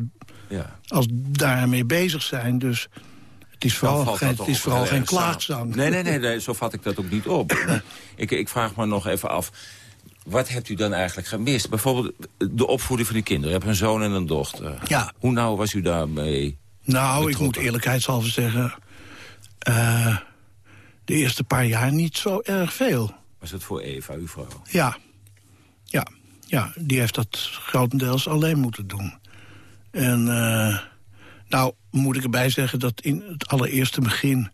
Ja. als daarmee bezig zijn. Dus het is vooral, geen, het is vooral geen klaagzang. Nee, nee, nee, nee, zo vat ik dat ook niet op. <laughs> ik, ik vraag me nog even af. Wat hebt u dan eigenlijk gemist? Bijvoorbeeld de opvoeding van uw kinderen. U hebt een zoon en een dochter. Ja. Hoe nauw was u daarmee? Nou, ik moet eerlijkheidshalve zeggen... eh, de eerste paar jaar niet zo erg veel. Was het voor Eva, uw vrouw? Ja, ja, ja, die heeft dat grotendeels alleen moeten doen. En eh, nou moet ik erbij zeggen dat in het allereerste begin...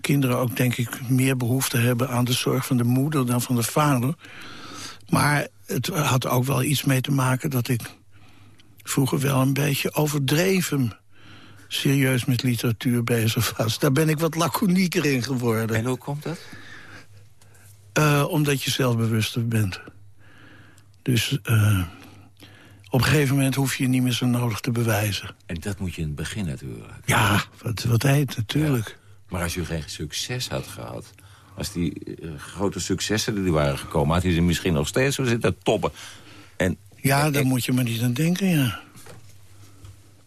kinderen ook denk ik meer behoefte hebben aan de zorg van de moeder dan van de vader. Maar het had ook wel iets mee te maken dat ik vroeger wel een beetje overdreven serieus met literatuur bezig was. Daar ben ik wat laconieker in geworden. En hoe komt dat? Eh, omdat je zelfbewuster bent. Dus eh, op een gegeven moment hoef je je niet meer zo nodig te bewijzen. En dat moet je in het begin natuurlijk. Ja, wat, wat heet natuurlijk. Maar als u geen succes had gehad... als die eh, grote successen die waren gekomen... had hij er misschien nog steeds zo zitten toppen. En Ja, ik- daar moet je maar niet aan denken, ja.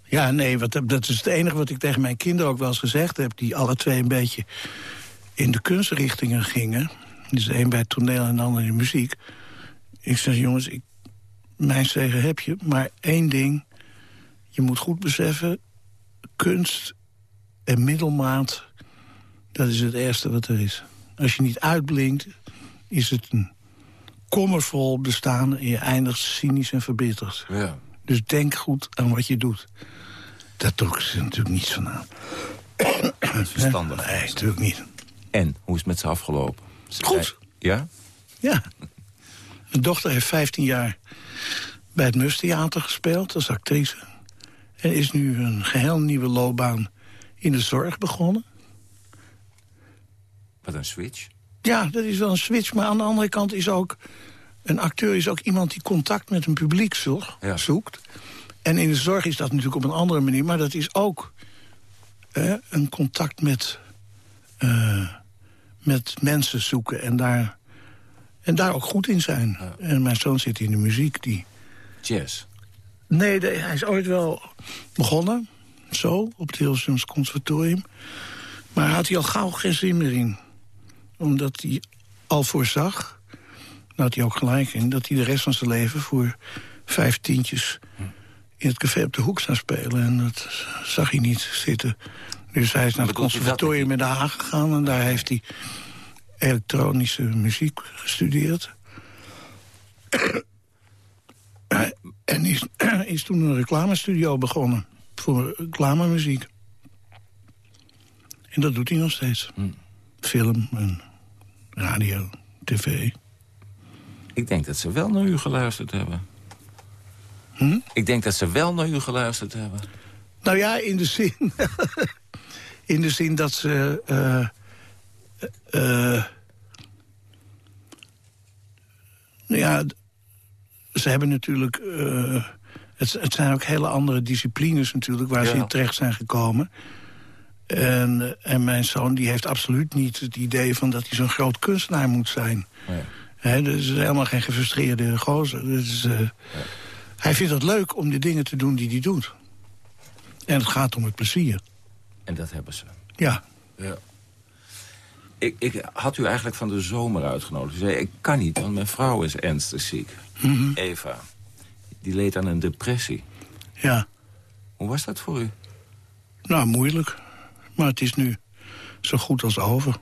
Ja, nee, wat, dat is het enige wat ik tegen mijn kinderen ook wel eens gezegd heb... die alle twee een beetje in de kunstrichtingen gingen. Dus de een bij het toneel en de ander in de muziek. Ik zeg, jongens, ik, mijn zegen heb je, maar één ding... je moet goed beseffen, kunst en middelmaat... dat is het eerste wat er is. Als je niet uitblinkt, is het een kommervol bestaan... en je eindigt cynisch en verbitterd. ja. Dus denk goed aan wat je doet. Dat trok ze natuurlijk niets van aan. Dat is verstandig. Nee, natuurlijk niet. En, hoe is het met ze afgelopen? Ze- Goed. Ja? Ja. Mijn dochter heeft 15 jaar bij het Mustheater gespeeld als actrice. En is nu een geheel nieuwe loopbaan in de zorg begonnen. Wat een switch. Ja, dat is wel een switch. Maar aan de andere kant is ook... een acteur is ook iemand die contact met een publiek zoekt. Ja. zoekt. En in de zorg is dat natuurlijk op een andere manier. Maar dat is ook eh, een contact met, eh, met mensen zoeken. En daar, en daar ook goed in zijn. En mijn zoon zit in de muziek. Die... Jazz. Nee, de- hij is ooit wel begonnen. Zo, op het Hilversums Conservatorium. Maar had hij al gauw geen zin meer in. Omdat hij al voorzag, daar had hij ook gelijk in... dat hij de rest van zijn leven voor vijf tientjes in het café op de hoek zou spelen. En dat zag hij niet zitten. Dus hij is naar het conservatorium in Den Haag gegaan... en daar heeft hij elektronische muziek gestudeerd. <coughs> en is, <coughs> is toen een reclamestudio begonnen voor reclamemuziek. En dat doet hij nog steeds. Film en radio, tv. Ik denk dat ze wel naar u geluisterd hebben. Hm? Ik denk dat ze wel naar u geluisterd hebben. Nou ja, in de zin... <laughs> in de zin dat ze... eh, eh, nou ja, ze hebben natuurlijk... eh, het, het zijn ook hele andere disciplines natuurlijk... waar ze in terecht zijn gekomen. En, en mijn zoon die heeft absoluut niet het idee... van dat hij zo'n groot kunstenaar moet zijn. Nee. Hè, dat is helemaal geen gefrustreerde gozer. Eh, Hij vindt het leuk om de dingen te doen die hij doet. En het gaat om het plezier. En dat hebben ze. Ja. Ja. Ik, ik had u eigenlijk van de zomer uitgenodigd. U zei, ik kan niet, want mijn vrouw is ernstig ziek. Mhm. Eva. Die leed aan een depressie. Ja. Hoe was dat voor u? Nou, moeilijk. Maar het is nu zo goed als over.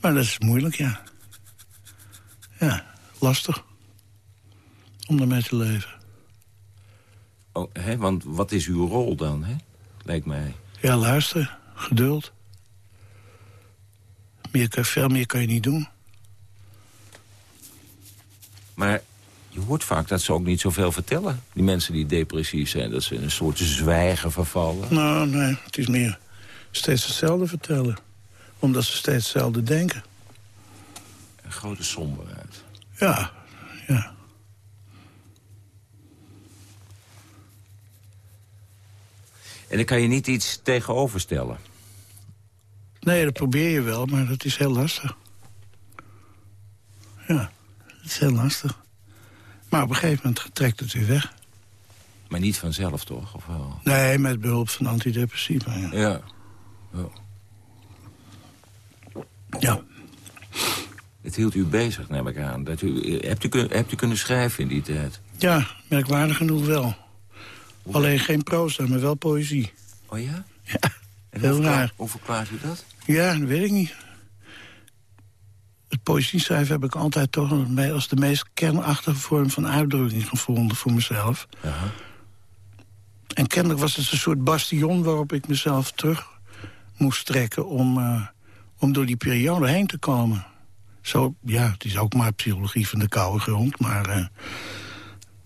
Maar dat is moeilijk, ja. Ja, lastig. Om ermee te leven. Oh, hè? Want wat is uw rol dan, hè? Lijkt mij. Ja, luister. Geduld. Meer, veel meer kan je niet doen. Maar je hoort vaak dat ze ook niet zoveel vertellen. Die mensen die depressief zijn, dat ze in een soort zwijgen vervallen. Nou, nee, het is meer steeds hetzelfde vertellen. Omdat ze steeds hetzelfde denken. Een grote somberheid. Ja, ja. En dan kan je niet iets tegenover stellen. Nee, dat probeer je wel, maar dat is heel lastig. Ja, het is heel lastig. Maar op een gegeven moment trekt het weer weg. Maar niet vanzelf, toch? Of wel? Nee, met behulp van antidepressiva. Ja. Ja. Oh. ja. Het hield u bezig, neem ik aan. Dat u, hebt, u, hebt u kunnen schrijven in die tijd? Ja, merkwaardig genoeg wel. Alleen geen proza, maar wel poëzie. Oh ja? Ja, En heel hoe raar. Hoe verklaart u dat? Ja, dat weet ik niet. Het poëzieschrijven heb ik altijd toch als de meest kernachtige vorm van uitdrukking gevonden voor mezelf. En kennelijk was het een soort bastion waarop ik mezelf terug moest trekken... om, eh, om door die periode heen te komen. Zo, ja, het is ook maar psychologie van de koude grond, maar eh,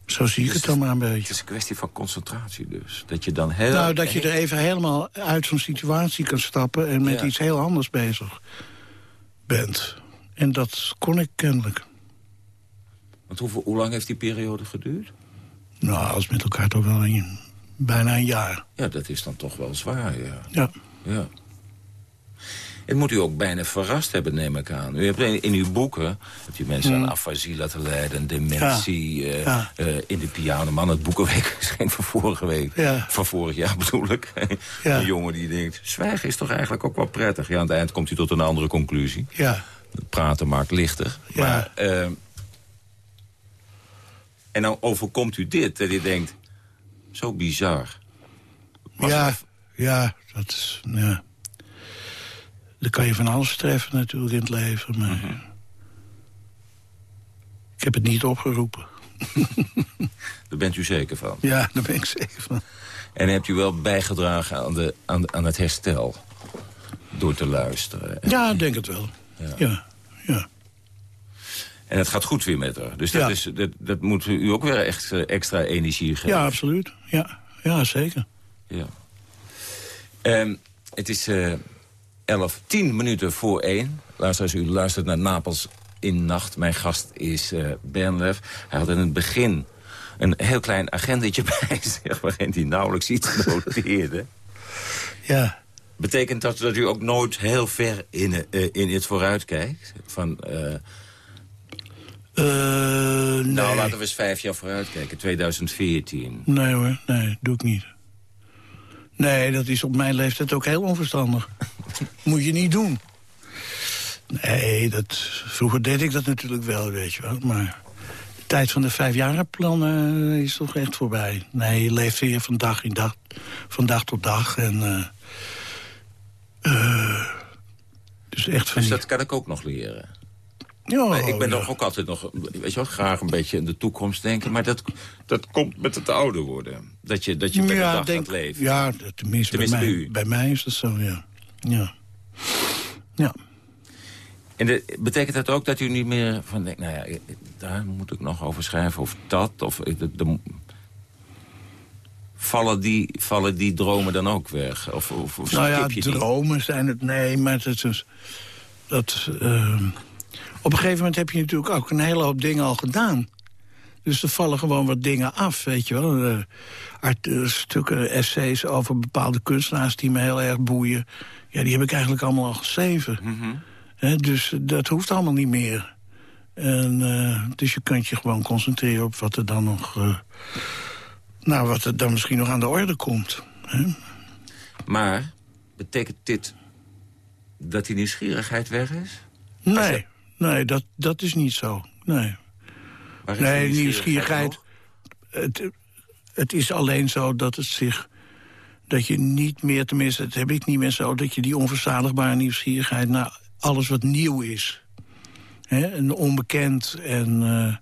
zo zie ik Dus het dan maar een Het beetje. is een kwestie van concentratie dus. Dat je dan heel... Nou, dat je er even helemaal uit zo'n situatie kan stappen... en met Ja. iets heel anders bezig bent. En dat kon ik kennelijk. Want hoeveel, hoe lang heeft die periode geduurd? Nou, als met elkaar toch wel een, bijna een jaar. Ja, dat is dan toch wel zwaar, ja. Ja. ja. Het moet u ook bijna verrast hebben, neem ik aan. U hebt in, in uw boeken dat u mensen aan afasie laten leiden, dementie... eh, Hmm. Ja. eh, in de pianoman, het boekenweek <laughs> scheen van vorige week. Ja. Van vorig jaar bedoel ik. Een jongen die denkt, zwijgen is toch eigenlijk ook wel prettig. Ja, aan het eind komt hij tot een andere conclusie. Ja. Praten maakt lichter. Ja. Maar, eh, en dan overkomt u dit, dat u denkt, zo bizar. Was ja, het- ja, dat is... Ja. Dan kan je van alles treffen natuurlijk in het leven, maar... Mhm. Ik heb het niet opgeroepen. <laughs> Daar bent u zeker van. Ja, daar ben ik zeker van. En hebt u wel bijgedragen aan, de, aan, aan het herstel? Door te luisteren. Ja, ik denk het wel. Ja. Ja. En het gaat goed weer met haar. Dus dat, Ja. is, dat, dat moet u ook weer echt eh, extra energie geven. Ja, absoluut. Ja, ja zeker. Ja. Ehm, het is eh 11, 10 minuten voor 1. Luisteraars, u luistert naar Napels in Nacht. Mijn gast is eh Bernlef. Hij had in het begin een heel klein agendetje <laughs> bij zich... waarin hij nauwelijks iets <laughs> noteerde. Ja. Betekent dat dat u ook nooit heel ver in, eh, in het vooruit kijkt? Van, eh, Eh, nee. Nou, laten we eens vijf jaar vooruit kijken. 2014. Nee hoor, nee, doe ik niet. Nee, dat is op mijn leeftijd ook heel onverstandig. <laughs> Moet je niet doen. Nee, dat, vroeger deed ik dat natuurlijk wel, weet je wel. Maar de tijd van de vijfjarenplannen is toch echt voorbij. Nee, je leeft weer van dag in dag, van dag tot dag. En, eh, dus echt van Dus dat kan ik ook nog leren. Ja, Maar ik ben ja. toch ook altijd nog, weet je wel, graag een beetje in de toekomst denken. Maar dat, dat komt met het ouder worden. Dat je, dat je per ja, dag denk, gaat leven. Ja, tenminste, Tenminste bij, bij mij, bij mij is dat zo, ja. Ja. Ja. En de- betekent dat ook dat u niet meer van denkt, nou ja, daar moet ik nog over schrijven. Of dat, of... ik- de- de- vallen die, vallen die dromen dan ook weg? Of, of, of Nou ja, die? dromen zijn het, nee, maar het is... Dat, ehm, op een gegeven moment heb je natuurlijk ook een hele hoop dingen al gedaan. Dus er vallen gewoon wat dingen af, weet je wel. Eh, art- eh, stukken, essays over bepaalde kunstenaars die me heel erg boeien. Ja, die heb ik eigenlijk allemaal al geschreven. Mhm. Dus dat hoeft allemaal niet meer. En, eh, dus je kunt je gewoon concentreren op wat er dan nog... nou, wat er dan misschien nog aan de orde komt. Hè? Maar betekent dit dat die nieuwsgierigheid weg is? Nee, nee dat, dat is niet zo. Nee, nee nieuwsgierigheid... Het, het is alleen zo dat het zich... dat je niet meer, tenminste, dat heb ik niet meer zo... dat je die onverzadigbare nieuwsgierigheid naar alles wat nieuw is... Hè, en onbekend en eh,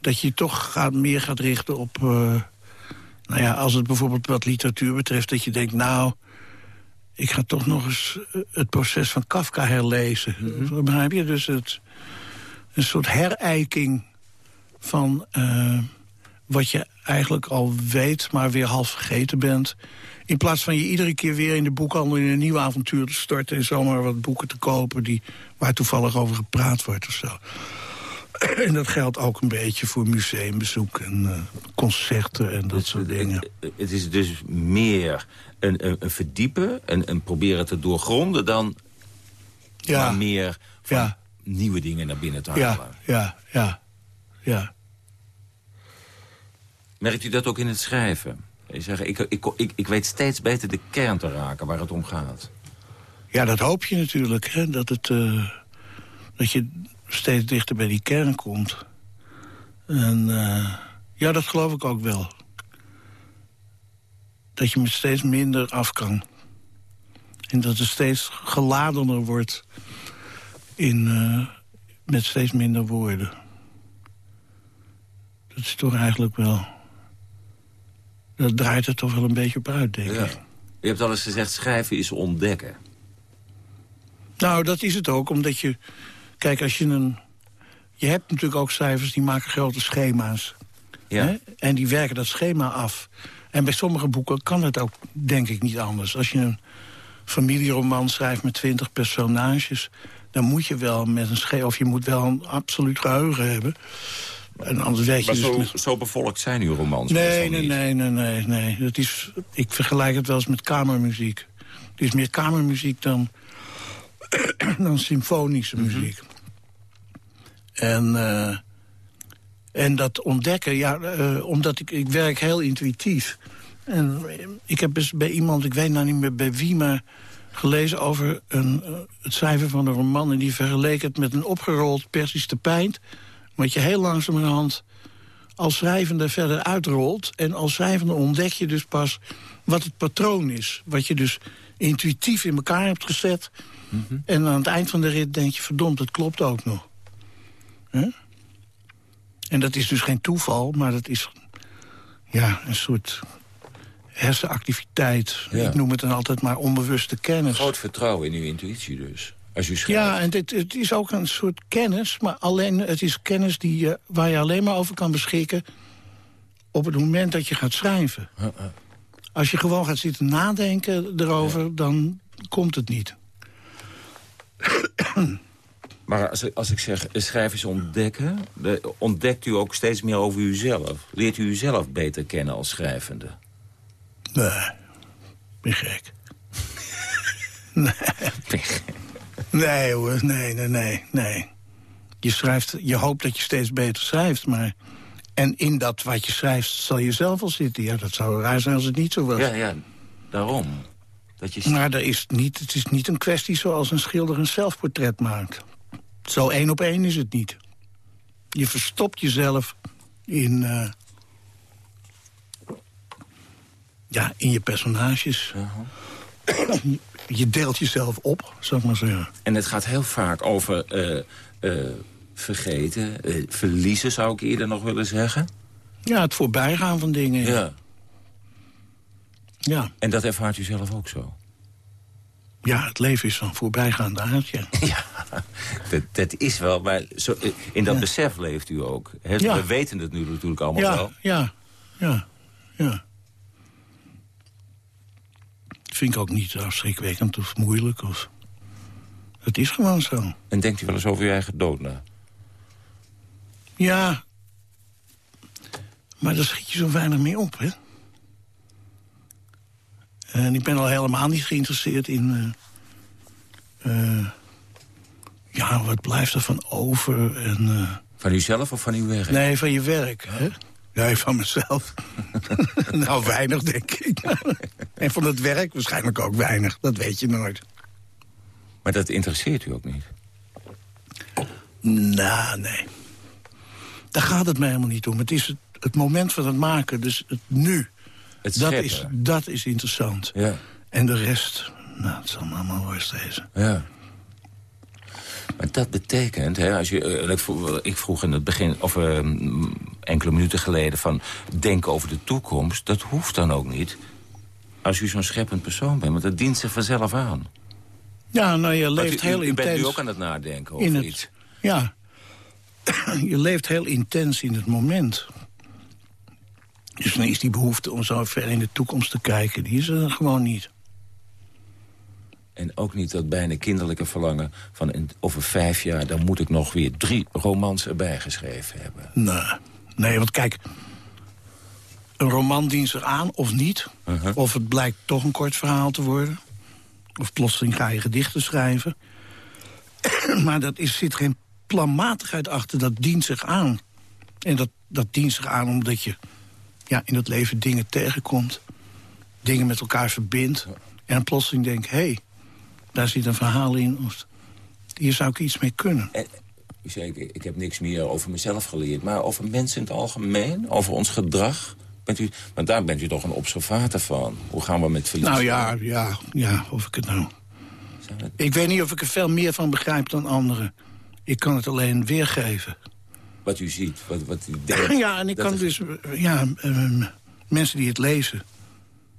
dat je toch gaat, meer gaat richten op... eh, nou ja, als het bijvoorbeeld wat literatuur betreft... dat je denkt, nou, ik ga toch nog eens eh, het proces van Kafka herlezen. Begrijp je? Dus het, een soort herijking van eh, wat je eigenlijk al weet... maar weer half vergeten bent. In plaats van je iedere keer weer in de boekhandel... in een nieuw avontuur te storten... en zomaar wat boeken te kopen die, waar toevallig over gepraat wordt of zo. <coughs> En dat geldt ook een beetje voor museumbezoek en eh, concerten en dat soort dingen. Het, het is dus meer een, een, een verdiepen, een proberen te doorgronden... dan Ja, meer van Ja. nieuwe dingen naar binnen te halen. ja, ja, ja, ja. Merkt u dat ook in het schrijven? Je zegt, ik, ik, ik, ik weet steeds beter de kern te raken waar het om gaat. Ja, dat hoop je natuurlijk, hè, dat, het, eh, dat je steeds dichter bij die kern komt. En eh, ja, dat geloof ik ook wel. Dat je met steeds minder af kan. En dat het steeds geladener wordt in, eh, met steeds minder woorden. Dat is toch eigenlijk wel... Dat draait er toch wel een beetje op uit, denk Ja. ik. Je hebt al eens gezegd, schrijven is ontdekken. Nou, dat is het ook, omdat je... Kijk, als je een... Je hebt natuurlijk ook schrijvers die maken grote schema's. Ja. Hè? En die werken dat schema af. En bij sommige boeken kan het ook, denk ik, niet anders. Als je een familieroman schrijft met twintig personages... dan moet je wel met een schema... of je moet wel een absoluut geheugen hebben. En anders weet je Maar dus... zo, met- zo bevolkt zijn uw romans Nee, nee, nee, nee, nee, nee. Dat is, ik vergelijk het wel eens met kamermuziek. Het is meer kamermuziek dan, <clears throat> dan symfonische muziek. En, eh, en dat ontdekken, ja, eh, omdat ik, ik werk heel intuïtief. En ik heb eens bij iemand, ik weet nou niet meer bij wie, maar gelezen over een, eh, het schrijven van een roman... en die vergeleek het met een opgerold persisch tapijt... wat je heel langzamerhand als schrijvende verder uitrolt. En als schrijvende ontdek je dus pas wat het patroon is. Wat je dus intuïtief in elkaar hebt gezet. En aan het eind van de rit denk je, verdomd, dat klopt ook nog. Hè? En dat is dus geen toeval, maar dat is ja, een soort hersenactiviteit. Ja. Ik noem het dan altijd maar onbewuste kennis. Groot vertrouwen in uw intuïtie dus. Als u schrijft. Ja, en dit, het is ook een soort kennis, maar alleen, het is kennis die waar je alleen maar over kan beschikken op het moment dat je gaat schrijven. Als je gewoon gaat zitten nadenken erover, dan komt het niet. Maar als, ik- als ik zeg, eh, schrijven is ontdekken... de- ontdekt u ook steeds meer over uzelf? Leert u uzelf beter kennen als schrijvende? Nee, ben <laughs> gek. Nee hoor, nee, nee, nee, nee. Je, schrijft, je hoopt dat je steeds beter schrijft, maar... En in dat wat je schrijft zal je zelf al zitten. Ja, dat zou raar zijn als het niet zo was. Ja, ja, daarom. Dat je Maar er is niet, het is niet een kwestie zoals een schilder een zelfportret maakt. Zo één op één is het niet. Je verstopt jezelf in... eh, ja, in je personages. Je deelt jezelf op, zou ik maar zeggen. En het gaat heel vaak over eh, eh, vergeten, verliezen zou ik eerder nog willen zeggen. Ja, het voorbijgaan van dingen. Ja. Ja, En dat ervaart u zelf ook zo? Ja het leven is van voorbijgaande aard, ja. <laughs> Ja, dat, dat is wel, maar zo, eh, in dat Ja. besef leeft u ook. Ja. We weten het nu natuurlijk allemaal Ja, wel. ja, ja, ja. vind ik ook niet afschrikwekkend of moeilijk. Of... Het is gewoon zo. En denkt u wel eens over uw eigen dood na? Ja, maar daar schiet je zo weinig mee op, hè? En ik ben al helemaal niet geïnteresseerd in... eh, eh, ja, wat blijft er van over en... eh, Van uzelf of van uw werk? nee, van je werk, hè? Nee, van mezelf. <laughs> nou, weinig, denk ik. en van het werk waarschijnlijk ook weinig. Dat weet je nooit. Maar dat interesseert u ook niet? Nou, nee. Daar gaat het mij helemaal niet om. Het is het, het moment van het maken, dus het nu. Het Dat scheppen. is, dat is interessant. Ja, En de rest, nou, het zal allemaal worst wezen. ja. Maar dat betekent, hè, als je, eh, ik vroeg- in het begin, of eh, enkele minuten geleden, van denken over de toekomst. Dat hoeft dan ook niet. Als u zo'n scheppend persoon bent, want dat dient zich vanzelf aan. Ja, nou, je leeft u, heel u intens. bent nu ook aan het nadenken over in het, iets. Ja, <coughs> je leeft heel intens in het moment. Dus dan is die behoefte om zo ver in de toekomst te kijken... die is er gewoon niet. En ook niet dat bijna kinderlijke verlangen van in- over vijf jaar... dan moet ik nog weer drie romans erbij geschreven hebben. Nee, nee want kijk... een roman dient zich aan, of niet. Uh-huh. Of het blijkt toch een kort verhaal te worden. Of plotseling ga je gedichten schrijven. <clears throat> maar dat is, zit geen planmatigheid achter, dat dient zich aan. En dat, dat dient zich aan omdat je ja, in het leven dingen tegenkomt. Dingen met elkaar verbindt. En plotseling denkt, hé, hey, daar zit een verhaal in. Of, hier zou ik iets mee kunnen. En, u zei, ik, ik heb niks meer over mezelf geleerd... maar over mensen in het algemeen, over ons gedrag... Bent u, want daar bent u toch een observator van. Hoe gaan we met verlies? Nou ja, ja, ja, of ik het nou... Ik weet niet of ik er veel meer van begrijp dan anderen. Ik kan het alleen weergeven. Wat u ziet, wat, wat u denkt. Ja, en ik kan dus eh, ja, eh, mensen die het lezen...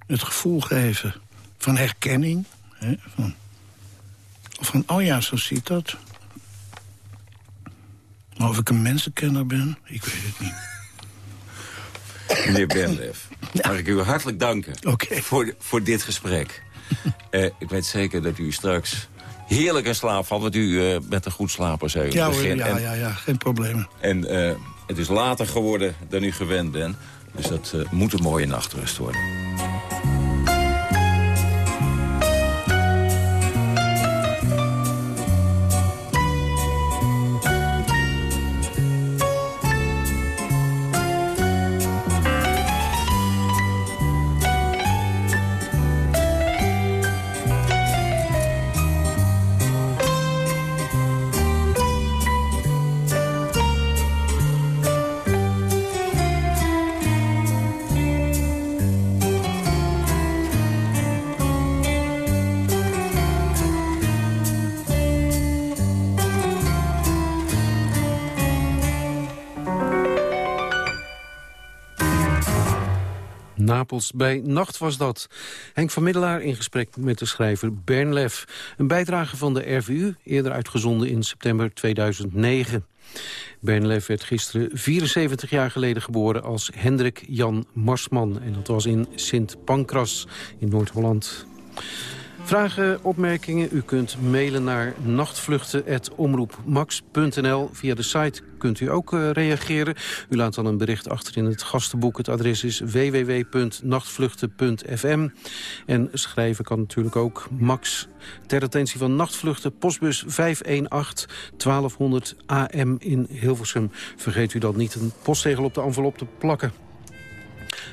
het gevoel geven van herkenning. Hè, van, van, oh ja, zo ziet dat. Maar of ik een mensenkenner ben, ik weet het niet. Meneer Benlef, mag ik u hartelijk danken voor, voor dit gesprek. <laughs> Eh, ik weet zeker dat u straks heerlijk in slaap valt... want u bent een goed slaper, zei u Ja begin. ja, ja, ja, geen probleem. en eh, het is later geworden dan u gewend bent. Dus dat eh, moet een mooie nachtrust worden. Napels bij nacht was dat. Henk van Middelaar in gesprek met de schrijver Bernlef. Een bijdrage van de RVU, eerder uitgezonden in september 2009. Bernlef werd gisteren 74 jaar geleden geboren als Hendrik Jan Marsman. En dat was in Sint Pancras in Noord-Holland. Vragen, opmerkingen, u kunt mailen naar nachtvluchten.omroepmax.nl. Via de site kunt u ook eh, reageren. U laat dan een bericht achter in het gastenboek. Het adres is www.nachtvluchten.fm. En schrijven kan natuurlijk ook Max. Ter attentie van Nachtvluchten, postbus 518 1200 AM in Hilversum. Vergeet u dan niet een postzegel op de envelop te plakken.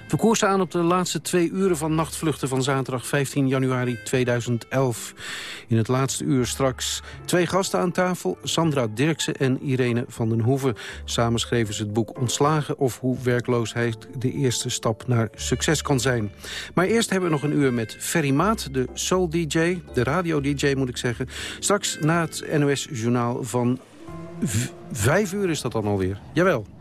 We koersen aan op de laatste twee uren van nachtvluchten van zaterdag 15 januari 2011. In het laatste uur straks twee gasten aan tafel, Sandra Dirksen en Irene van den Hoeven. Samen schreven ze het boek Ontslagen of hoe werkloosheid de eerste stap naar succes kan zijn. Maar eerst hebben we nog een uur met Ferry Maat, de soul-dj, de radio-dj moet ik zeggen. Straks na het NOS-journaal van vijf uur is dat dan alweer. Jawel.